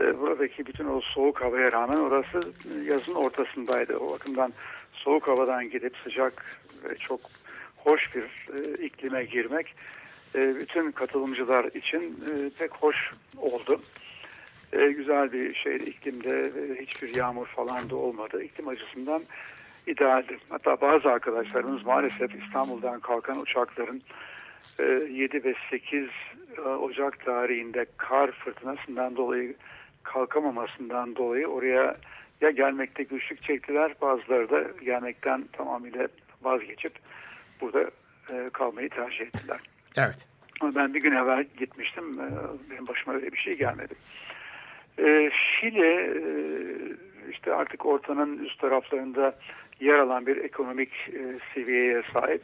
S4: e, buradaki bütün o soğuk havaya rağmen orası yazın ortasındaydı. O bakımdan soğuk havadan gidip sıcak ve çok hoş bir e, iklime girmek e, bütün katılımcılar için e, pek hoş oldu. E, güzel bir şey iklimde e, hiçbir yağmur falan da olmadı. İklim açısından idealdi. Hatta bazı arkadaşlarımız maalesef İstanbul'dan kalkan uçakların e, 7 ve 8 e, Ocak tarihinde kar fırtınasından dolayı kalkamamasından dolayı oraya ya gelmekte güçlük çektiler bazıları da gelmekten tamamıyla vazgeçip burada e, kalmayı tercih ettiler.
S1: Evet.
S4: Ama ben bir gün evvel gitmiştim. Ee, Benim başıma öyle bir şey gelmedi. Ee, Şili e, işte artık ortanın üst taraflarında yer alan bir ekonomik e, seviyeye sahip.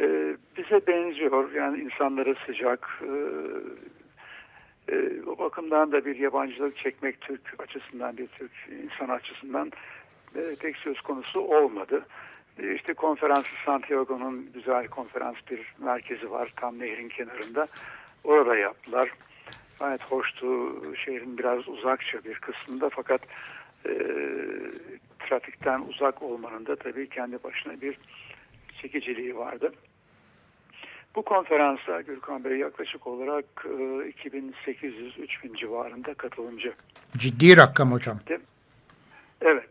S4: Ee, Bize benziyor. Yani insanları sıcak. e, e, O bakımdan da bir yabancılık çekmek Türk açısından, bir Türk insan açısından e, pek söz konusu olmadı. E, İşte konferansı Santiago'nun güzel konferans bir merkezi var tam nehrin kenarında. Orada yaptılar. Gayet hoştu. Şehrin biraz uzakça bir kısmında fakat e, trafikten uzak olmanın da tabii kendi başına bir çekiciliği vardı. Bu konferansa Gürkan Bey yaklaşık olarak e, 2800-3000 civarında katılımcı
S1: Ciddi rakam hocam.
S4: Evet.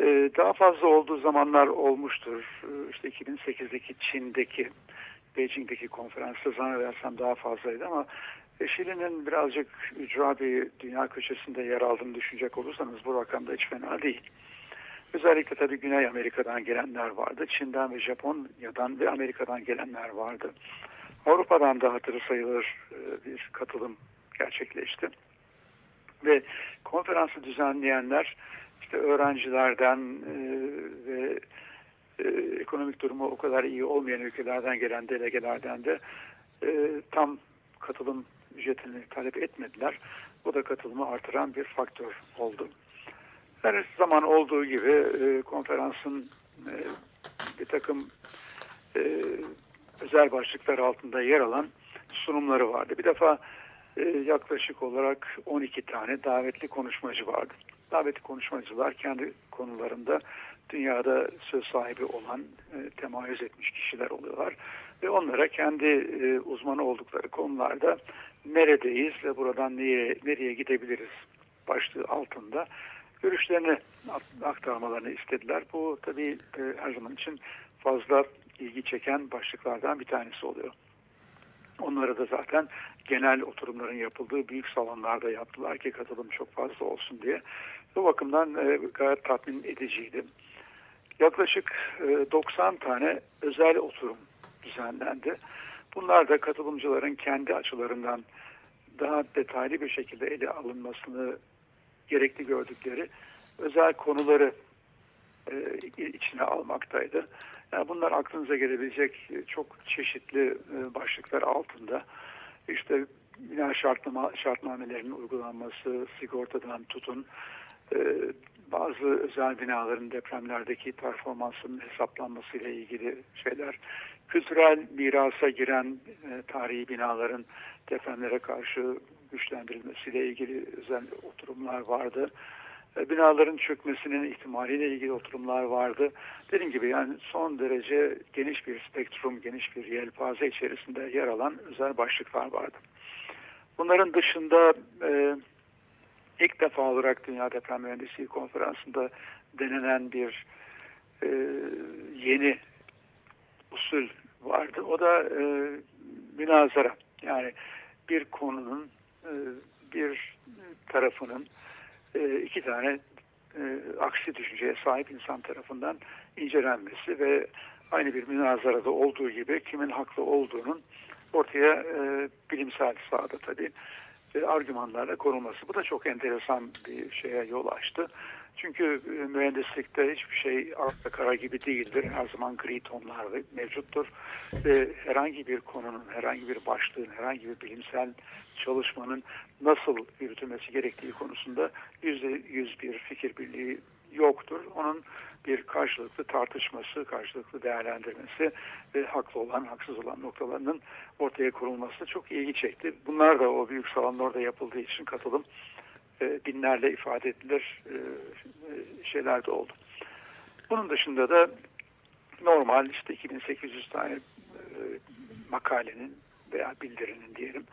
S4: Ee, daha fazla olduğu zamanlar olmuştur. Ee, İşte 2008'deki Çin'deki, Beijing'deki konferansta zannedersem daha fazlaydı ama e, Şili'nin birazcık ücra bir dünya köşesinde yer aldığını düşünecek olursanız bu rakam da hiç fena değil. Özellikle tabii Güney Amerika'dan gelenler vardı. Çin'den ve Japonya'dan ve Amerika'dan gelenler vardı. Avrupa'dan da hatırı sayılır e, bir katılım gerçekleşti. Ve konferansı düzenleyenler işte öğrencilerden e, ve e, ekonomik durumu o kadar iyi olmayan ülkelerden gelen delegelerden de tam katılım ücretini talep etmediler. Bu da katılımı artıran bir faktör oldu. Her zaman olduğu gibi e, konferansın e, bir takım e, özel başlıklar altında yer alan sunumları vardı. Bir defa yaklaşık olarak 12 tane davetli konuşmacı vardı. Davetli konuşmacılar kendi konularında dünyada söz sahibi olan, e, temayüz etmiş kişiler oluyorlar. Ve onlara kendi uzmanı oldukları konularda neredeyiz ve buradan nereye, nereye gidebiliriz başlığı altında görüşlerini aktarmalarını istediler. Bu tabii e, her zaman için fazla ilgi çeken başlıklardan bir tanesi oluyor. Onları da zaten genel oturumların yapıldığı büyük salonlarda yaptılar ki katılım çok fazla olsun diye. Bu bakımdan e, gayet tatmin ediciydi. Yaklaşık e, 90 tane özel oturum düzenlendi. Bunlar da katılımcıların kendi açılarından daha detaylı bir şekilde ele alınmasını gerekli gördükleri özel konuları e, içine almaktaydı. Yani bunlar aklınıza gelebilecek çok çeşitli e, başlıklar altında. İşte bina şartlama, şartnamelerinin uygulanması, sigortadan tutun, e, bazı özel binaların depremlerdeki performansının hesaplanması ile ilgili şeyler, kültürel mirasa giren e, tarihi binaların depremlere karşı güçlendirilmesiyle ilgili özel oturumlar vardı. E, binaların çökmesinin ihtimaliyle ilgili oturumlar vardı. Dediğim gibi yani son derece geniş bir spektrum, geniş bir yelpaze içerisinde yer alan özel başlıklar vardı. Bunların dışında e, ilk defa olarak Dünya Deprem Mühendisliği Konferansı'nda denenen bir e, yeni usul vardı. O da e, münazara. Yani bir konunun e, bir tarafının e, iki tane e, aksi düşünceye sahip insan tarafından incelenmesi ve aynı bir münazarada olduğu gibi kimin haklı olduğunun ortaya e, bilimsel sahada tabii e, argümanlarla konulması. Bu da çok enteresan bir şeye yol açtı. Çünkü e, mühendislikte hiçbir şey akla kara gibi değildir. Her zaman gri tonlar mevcuttur. Ve herhangi bir konunun, herhangi bir başlığın, herhangi bir bilimsel çalışmanın nasıl yürütülmesi gerektiği konusunda yüzde yüz bir fikir birliği yoktur. Onun bir karşılıklı tartışması, karşılıklı değerlendirmesi ve haklı olan, haksız olan noktalarının ortaya konulması çok ilgi çekti. Bunlar da o büyük salonlarda yapıldığı için katılım e, binlerle ifade edilir e, şeyler de oldu. Bunun dışında da normal işte 2800 tane e, makalenin veya bildirinin diyelim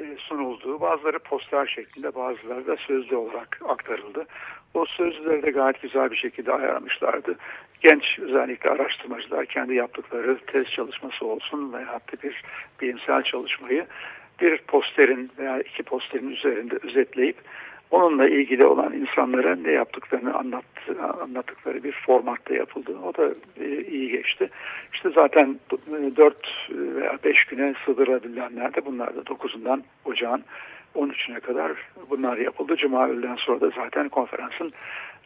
S4: e, sunulduğu bazıları poster şeklinde bazıları da sözlü olarak aktarıldı. O sözlüleri de gayet güzel bir şekilde ayarlamışlardı. Genç özellikle araştırmacılar kendi yaptıkları tez çalışması olsun veya bir bilimsel çalışmayı bir posterin veya iki posterin üzerinde özetleyip onunla ilgili olan insanlara ne yaptıklarını anlattı, anlattıkları bir formatta yapıldı. O da e, iyi geçti. İşte zaten e, 4 veya 5 güne sığdırılabilenler de bunlar da 9'undan ocağın 13'üne kadar bunlar yapıldı. Cuma öğleden sonra da zaten konferansın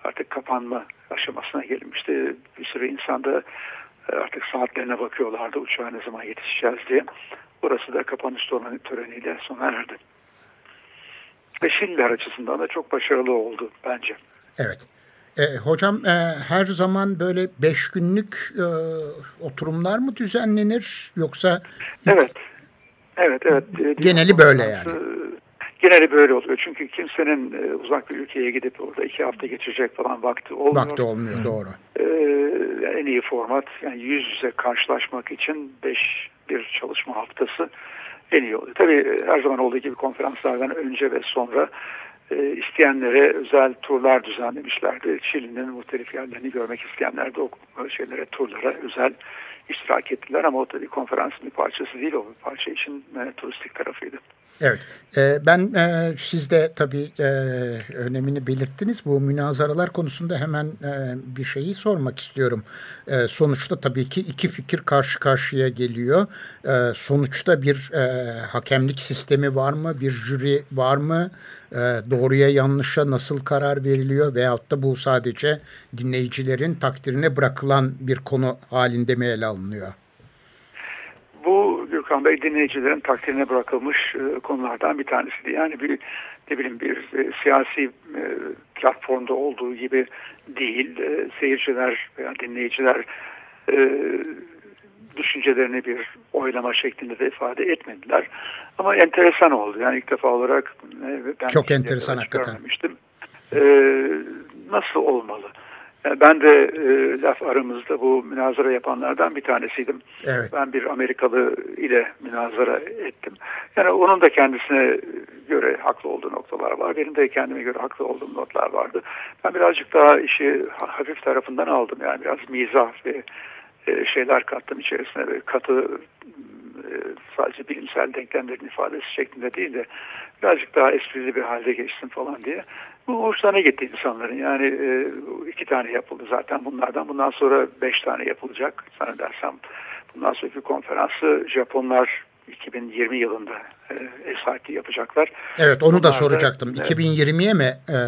S4: artık kapanma aşamasına gelinmişti. Bir sürü insan da e, artık saatlerine bakıyorlardı uçağa ne zaman yetişeceğiz diye. Burası da kapanış töreniyle sona erdi. Ve Şiller açısından da çok başarılı oldu bence.
S1: Evet. E, hocam e, her zaman böyle beş günlük e, oturumlar mı düzenlenir yoksa?
S4: Evet. Evet, evet.
S1: Geneli böyle yani.
S4: Geneli böyle oluyor. Çünkü kimsenin e, uzak bir ülkeye gidip orada iki hafta geçirecek falan vakti olmuyor.
S1: Vakti olmuyor, doğru.
S4: Ee, en iyi format yani yüz yüze karşılaşmak için beş bir çalışma haftası en iyi oluyor. Tabii her zaman olduğu gibi konferanslardan önce ve sonra e, isteyenlere özel turlar düzenlemişlerdi. Şili'nin muhtelif yerlerini görmek isteyenler de o şeylere, turlara özel iştirak ettiler ama o tabii konferansın bir parçası değil o bir parça için e, turistik tarafıydı.
S1: Evet, e, ben e, siz de tabii e, önemini belirttiniz. Bu münazaralar konusunda hemen e, bir şeyi sormak istiyorum. E, sonuçta tabii ki iki fikir karşı karşıya geliyor. E, sonuçta bir e, hakemlik sistemi var mı, bir jüri var mı? E, doğruya yanlışa nasıl karar veriliyor veyahut da bu sadece dinleyicilerin takdirine bırakılan bir konu halinde mi ele alınıyor?
S4: Bu Gürkan Bey dinleyicilerin takdirine bırakılmış e, konulardan bir tanesiydi. Yani bir ne bileyim bir e, siyasi e, platformda olduğu gibi değil. E, seyirciler veya dinleyiciler e, düşüncelerini bir oylama şeklinde de ifade etmediler. Ama enteresan oldu. Yani ilk defa olarak
S1: e, ben çok enteresan hakikaten.
S4: Görmemiştim. E, nasıl olmalı? E, ben de e, laf aramızda bu münazara yapanlardan bir tanesiydim.
S1: Evet.
S4: Ben bir Amerikalı ile münazara ettim. Yani onun da kendisine göre haklı olduğu noktalar var. Benim de kendime göre haklı olduğum notlar vardı. Ben birazcık daha işi hafif tarafından aldım. Yani biraz mizah ve e, şeyler kattım içerisine. Ve katı e, sadece bilimsel denklemlerin ifadesi şeklinde değil de birazcık daha esprili bir halde geçsin falan diye. Bu hoşlarına gitti insanların. Yani e, iki tane yapıldı zaten bunlardan. Bundan sonra beş tane yapılacak. Sana dersem bundan sonraki konferansı Japonlar 2020 yılında e, yapacaklar.
S1: Evet onu Bunlar da soracaktım. Da, 2020'ye mi e,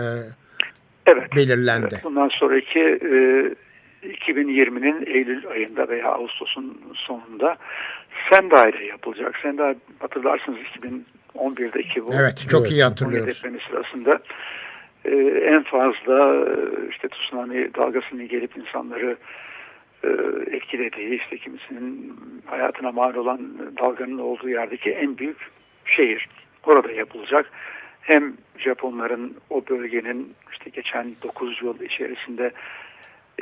S1: evet, belirlendi? Evet,
S4: bundan sonraki e, 2020'nin Eylül ayında veya Ağustos'un sonunda Sendai'de yapılacak. Sendai hatırlarsınız 2011'deki bu
S1: evet, çok iyi hatırlıyoruz.
S4: depremi sırasında e, en fazla e, işte tsunami dalgasını gelip insanları e, etkilediği işte kimisinin hayatına mal olan dalganın olduğu yerdeki en büyük şehir. Orada yapılacak. Hem Japonların o bölgenin işte geçen 9 yıl içerisinde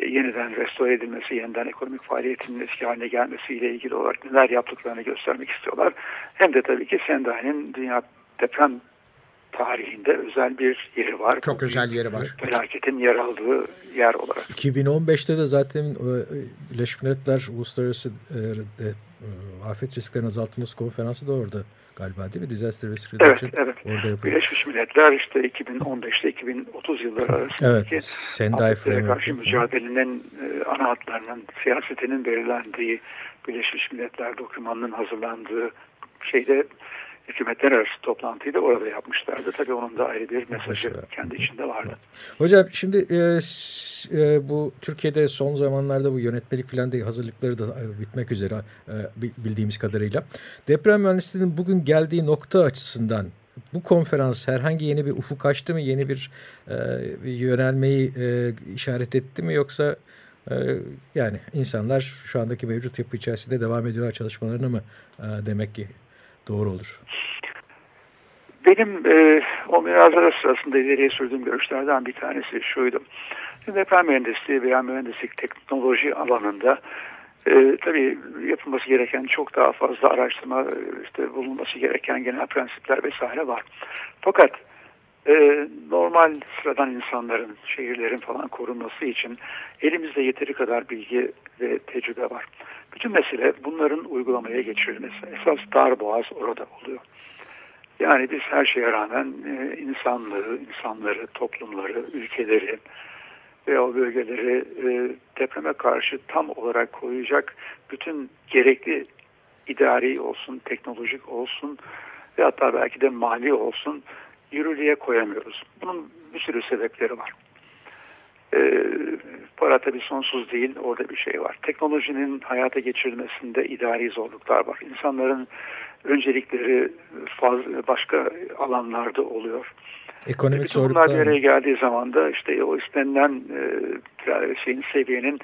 S4: yeniden restore edilmesi, yeniden ekonomik faaliyetinin eski haline gelmesiyle ilgili olarak neler yaptıklarını göstermek istiyorlar. Hem de tabii ki Sendai'nin dünya deprem tarihinde özel bir yeri var.
S1: Çok özel yeri var.
S4: Felaketin yer aldığı yer olarak.
S2: 2015'te de zaten e, Birleşmiş Milletler Uluslararası e, e, Afet Risklerinin Azaltılması Konferansı da orada galiba değil mi? Disaster Risk
S4: Reduction evet, evet. orada yapılıyor. Birleşmiş Milletler işte 2015'te 2030 yılları arasındaki
S2: evet, Sendai
S4: karşı mücadelenin ana hatlarının siyasetinin belirlendiği Birleşmiş Milletler dokümanının hazırlandığı şeyde hükümetler arası toplantıyı da orada yapmışlardı. Tabii onun da ayrı bir mesajı kendi içinde vardı.
S2: Hocam şimdi e, e, bu Türkiye'de son zamanlarda bu yönetmelik falan da hazırlıkları da e, bitmek üzere e, bildiğimiz kadarıyla. Deprem mühendisliğinin bugün geldiği nokta açısından bu konferans herhangi yeni bir ufuk açtı mı? Yeni bir, e, yönelmeyi e, işaret etti mi? Yoksa e, yani insanlar şu andaki mevcut yapı içerisinde devam ediyorlar çalışmalarını mı e, demek ki doğru olur?
S4: Benim e, o münazara sırasında ileriye sürdüğüm görüşlerden bir tanesi şuydu. Deprem mühendisliği veya mühendislik teknoloji alanında e, tabii yapılması gereken çok daha fazla araştırma, işte bulunması gereken genel prensipler vesaire var. Fakat e, normal sıradan insanların, şehirlerin falan korunması için elimizde yeteri kadar bilgi ve tecrübe var. Bütün mesele bunların uygulamaya geçirilmesi. Esas dar boğaz orada oluyor. Yani biz her şeye rağmen e, insanlığı, insanları, toplumları, ülkeleri ve o bölgeleri e, depreme karşı tam olarak koyacak bütün gerekli idari olsun, teknolojik olsun ve hatta belki de mali olsun yürürlüğe koyamıyoruz. Bunun bir sürü sebepleri var. E, para tabii sonsuz değil, orada bir şey var. Teknolojinin hayata geçirilmesinde idari zorluklar var. İnsanların öncelikleri fazla başka alanlarda oluyor.
S2: Ekonomik Bütün zorluklar.
S4: Bunlar bir araya geldiği zaman da işte o istenilen e, şeyin seviyenin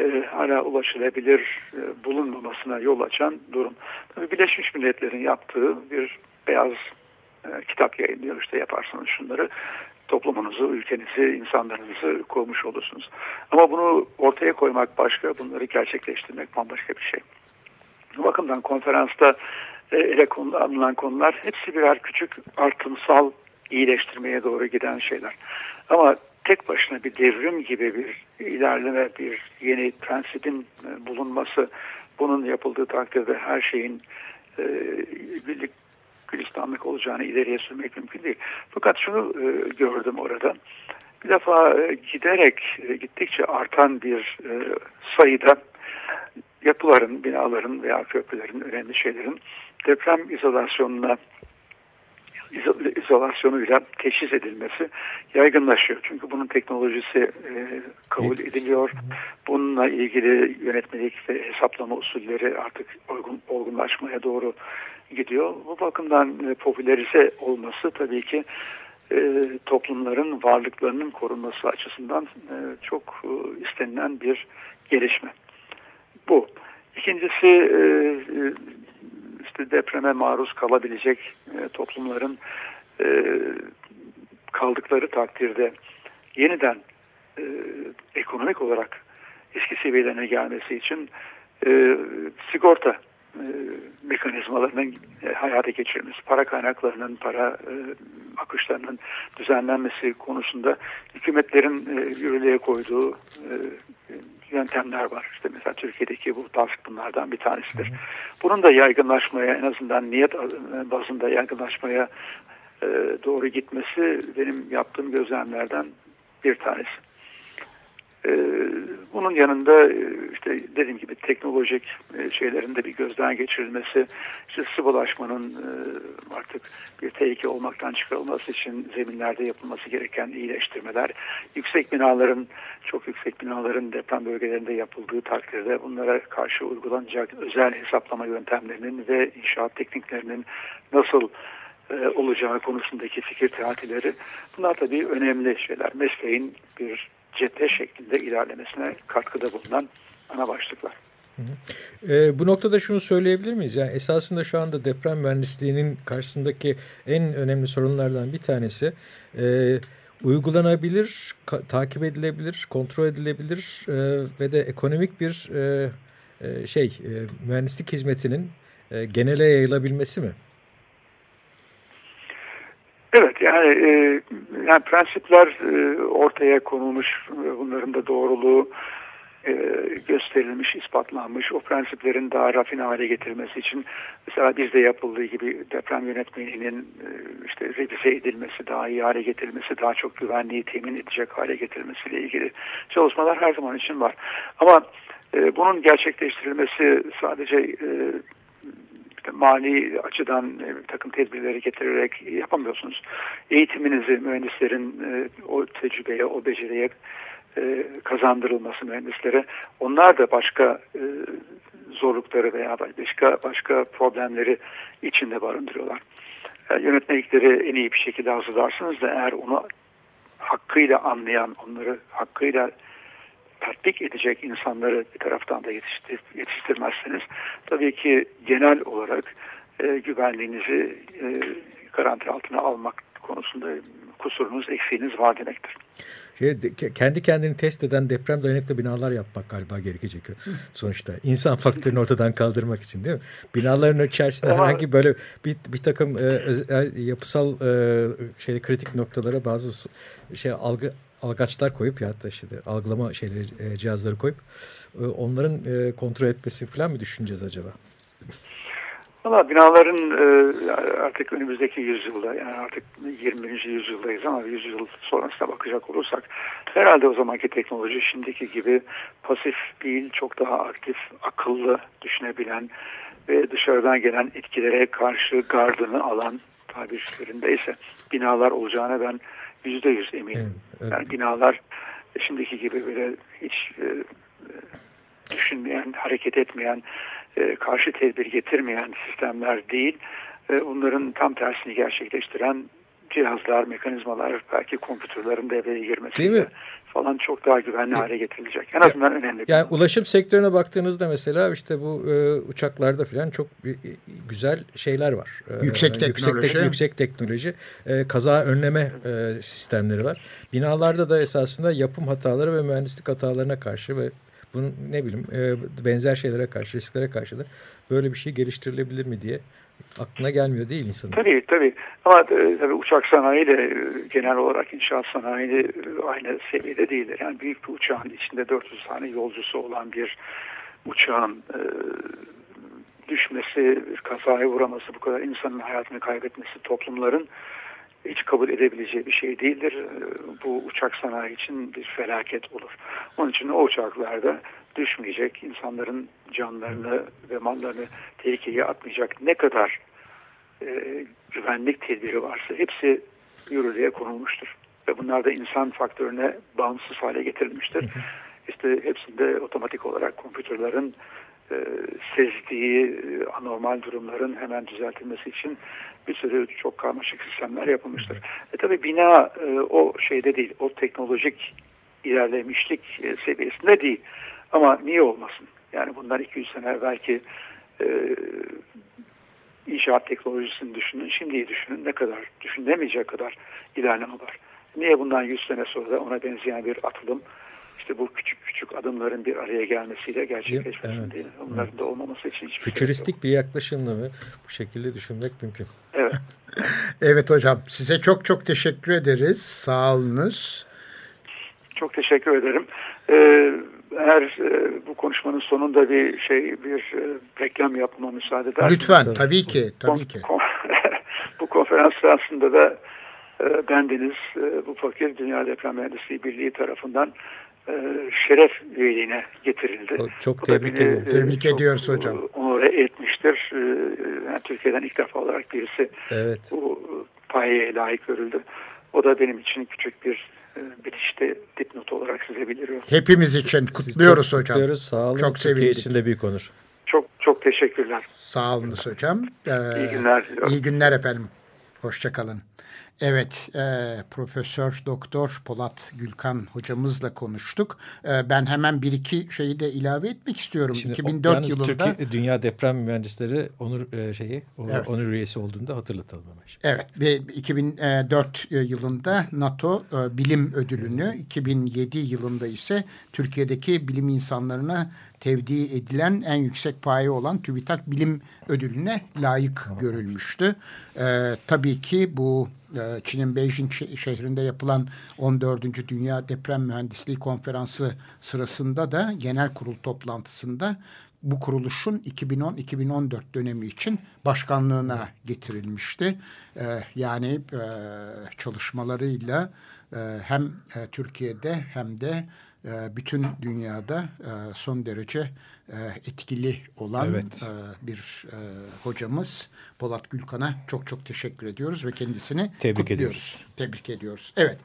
S4: e, hala ulaşılabilir e, bulunmamasına yol açan durum. Tabii Birleşmiş Milletler'in yaptığı bir beyaz e, kitap yayınlıyor işte yaparsanız şunları toplumunuzu, ülkenizi, insanlarınızı kovmuş olursunuz. Ama bunu ortaya koymak başka, bunları gerçekleştirmek bambaşka bir şey. Bu bakımdan konferansta e, ele alınan konular hepsi birer küçük artımsal iyileştirmeye doğru giden şeyler. Ama tek başına bir devrim gibi bir ilerleme, bir yeni prensibin e, bulunması, bunun yapıldığı takdirde her şeyin e, gülistanlık olacağını ileriye sürmek mümkün değil. Fakat şunu e, gördüm orada. Bir defa e, giderek, e, gittikçe artan bir e, sayıda yapıların, binaların veya köprülerin, önemli şeylerin deprem izolasyonuna izolasyonuyla teşhis edilmesi yaygınlaşıyor. Çünkü bunun teknolojisi e, kabul ediliyor. Bununla ilgili yönetmelik ve hesaplama usulleri artık olgun, olgunlaşmaya doğru gidiyor. Bu bakımdan e, popülerize olması tabii ki e, toplumların varlıklarının korunması açısından e, çok istenilen bir gelişme. Bu. İkincisi e, işte depreme maruz kalabilecek toplumların kaldıkları takdirde yeniden ekonomik olarak eski seviyelerine gelmesi için sigorta e, mekanizmalarının e, hayata geçirilmesi, para kaynaklarının, para e, akışlarının düzenlenmesi konusunda hükümetlerin e, yürürlüğe koyduğu e, yöntemler var. İşte mesela Türkiye'deki bu TASK bunlardan bir tanesidir. Hı hı. Bunun da yaygınlaşmaya en azından niyet bazında yaygınlaşmaya e, doğru gitmesi benim yaptığım gözlemlerden bir tanesi. E, bunun yanında e, işte dediğim gibi teknolojik e, şeylerin de bir gözden geçirilmesi, işte sıvılaşmanın e, artık bir tehlike olmaktan çıkarılması için zeminlerde yapılması gereken iyileştirmeler, yüksek binaların, çok yüksek binaların deprem bölgelerinde yapıldığı takdirde bunlara karşı uygulanacak özel hesaplama yöntemlerinin ve inşaat tekniklerinin nasıl olacağı konusundaki fikir teatileri bunlar tabii önemli şeyler. Mesleğin bir cephe şeklinde ilerlemesine katkıda bulunan ana başlıklar.
S2: E, bu noktada şunu söyleyebilir miyiz? Yani esasında şu anda deprem mühendisliğinin karşısındaki en önemli sorunlardan bir tanesi e, uygulanabilir, takip edilebilir, kontrol edilebilir e, ve de ekonomik bir e, e, şey e, mühendislik hizmetinin e, genele yayılabilmesi mi?
S4: Evet yani, e, yani prensipler e, ortaya konulmuş bunların da doğruluğu e, gösterilmiş, ispatlanmış. O prensiplerin daha rafine hale getirilmesi için mesela bizde yapıldığı gibi deprem yönetmeliğinin e, işte revize edilmesi, daha iyi hale getirilmesi, daha çok güvenliği temin edecek hale getirilmesiyle ilgili çalışmalar her zaman için var. Ama e, bunun gerçekleştirilmesi sadece e, mali açıdan e, bir takım tedbirleri getirerek yapamıyorsunuz. Eğitiminizi mühendislerin e, o tecrübeye, o beceriye e, kazandırılması mühendislere onlar da başka e, zorlukları veya başka başka problemleri içinde barındırıyorlar. Yönetmelikleri en iyi bir şekilde hazırlarsınız da eğer onu hakkıyla anlayan, onları hakkıyla tatbik edecek insanları bir taraftan da yetiştir, yetiştirmezseniz tabii ki genel olarak e, güvenliğinizi e, garanti altına almak konusunda kusurunuz, eksiğiniz var demektir.
S2: Şey, kendi kendini test eden deprem dayanıklı binalar yapmak galiba gerekecek sonuçta. İnsan faktörünü ortadan kaldırmak için değil mi? Binaların içerisinde Ama, herhangi böyle bir, bir takım e, e, yapısal e, şey kritik noktalara bazı şey algı algaçlar koyup ya da işte algılama şeyleri e, cihazları koyup e, onların e, kontrol etmesi falan mı düşüneceğiz acaba?
S4: Valla binaların e, artık önümüzdeki yüzyılda yani artık 20. yüzyıldayız ama yüzyıl sonrasına bakacak olursak herhalde o zamanki teknoloji şimdiki gibi pasif değil çok daha aktif, akıllı düşünebilen ve dışarıdan gelen etkilere karşı gardını alan tabir binalar olacağına ben yüzde yüz eminim. Evet, evet. Yani binalar şimdiki gibi böyle hiç e, düşünmeyen, hareket etmeyen e, karşı tedbir getirmeyen sistemler değil, e, bunların tam tersini gerçekleştiren cihazlar, mekanizmalar, belki kompütürlerin devreye girmesi falan çok daha güvenli hale getirilecek. En azından ya, önemli.
S2: Yani ulaşım sektörüne baktığınızda mesela işte bu e, uçaklarda falan çok e, güzel şeyler var.
S1: E, yüksek teknoloji. Yüksek,
S2: yüksek teknoloji. E, kaza önleme e, sistemleri var. Binalarda da esasında yapım hataları ve mühendislik hatalarına karşı ve bunun ne bileyim e, benzer şeylere karşı, risklere karşı da böyle bir şey geliştirilebilir mi diye aklına gelmiyor değil insanın.
S4: Tabii tabii ama e, tabii uçak sanayi de e, genel olarak inşaat sanayi de e, aynı seviyede değildir. Yani büyük bir uçağın içinde 400 tane yolcusu olan bir uçağın düşmesi, kazaya uğraması, bu kadar insanın hayatını kaybetmesi toplumların hiç kabul edebileceği bir şey değildir. Bu uçak sanayi için bir felaket olur. Onun için o uçaklarda düşmeyecek, insanların canlarını ve mallarını tehlikeye atmayacak ne kadar e, güvenlik tedbiri varsa hepsi yürürlüğe konulmuştur. Ve bunlar da insan faktörüne bağımsız hale getirilmiştir. İşte hepsinde otomatik olarak kompütürlerin e, sezdiği e, anormal durumların hemen düzeltilmesi için bir sürü çok karmaşık sistemler yapılmıştır. E tabi bina e, o şeyde değil, o teknolojik ilerlemişlik e, seviyesinde değil. Ama niye olmasın? Yani bundan 200 sene belki e, inşaat teknolojisini düşünün, şimdiyi düşünün ne kadar, düşünemeyecek kadar ilerleme var. Niye bundan 100 sene sonra ona benzeyen bir atılım işte bu küçük küçük adımların bir araya gelmesiyle gerçekleşmesin evet, değil. Onların evet. da olmaması için hiçbir
S2: şey Fütüristik
S4: şey
S2: bir yaklaşımla mı bu şekilde düşünmek mümkün.
S4: Evet.
S1: evet hocam size çok çok teşekkür ederiz. Sağ olunuz.
S4: Çok teşekkür ederim. Ee, eğer e, bu konuşmanın sonunda bir şey bir e, reklam yapma müsaade eder
S1: Lütfen tabii, tabii ki. Tabii ki.
S4: bu konferans sırasında da e, bendeniz e, bu fakir Dünya Deprem Mühendisliği Birliği tarafından e, şeref üyeliğine getirildi.
S2: Çok tebrik ediyoruz.
S1: Tebrik ediyoruz hocam.
S4: Onore etmiştir. E, yani Türkiye'den ilk defa olarak birisi evet. bu payeye layık görüldü. O da benim için küçük bir bitişte dipnot olarak size bildiriyorum.
S1: Hepimiz için kutluyoruz
S2: çok
S1: hocam.
S2: Kutluyoruz. Sağ olun. Çok sevindik. Türkiye için de büyük onur.
S4: Çok çok teşekkürler.
S1: Sağ olun hocam.
S4: Ee, iyi günler.
S1: İyi günler efendim. Hoşçakalın. Evet, e, Profesör Doktor Polat Gülkan hocamızla konuştuk. E, ben hemen bir iki şeyi de ilave etmek istiyorum. Şimdi, 2004 yılında
S2: Türkiye Dünya Deprem Mühendisleri onur e, şeyi evet. onur üyesi olduğunda hatırlatalım hemen.
S1: Evet, ve 2004 yılında NATO e, bilim ödülünü, 2007 yılında ise Türkiye'deki bilim insanlarına tevdi edilen en yüksek paye olan TÜBİTAK Bilim Ödülüne layık görülmüştü. Ee, tabii ki bu e, Çin'in Beijing şehrinde yapılan 14. Dünya Deprem Mühendisliği Konferansı sırasında da genel kurul toplantısında bu kuruluşun 2010-2014 dönemi için başkanlığına getirilmişti. E, yani e, çalışmalarıyla e, hem e, Türkiye'de hem de e, bütün dünyada e, son derece e, etkili olan
S2: evet.
S1: bir hocamız Polat Gülkan'a çok çok teşekkür ediyoruz ve kendisini
S2: tebrik
S1: kutluyoruz.
S2: ediyoruz.
S1: Tebrik ediyoruz. Evet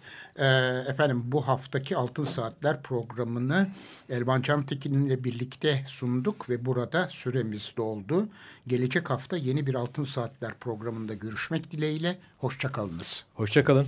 S1: efendim bu haftaki Altın Saatler programını Elvan Camtekin ile birlikte sunduk ve burada süremiz doldu. Gelecek hafta yeni bir Altın Saatler programında görüşmek dileğiyle. Hoşçakalınız.
S2: Hoşçakalın.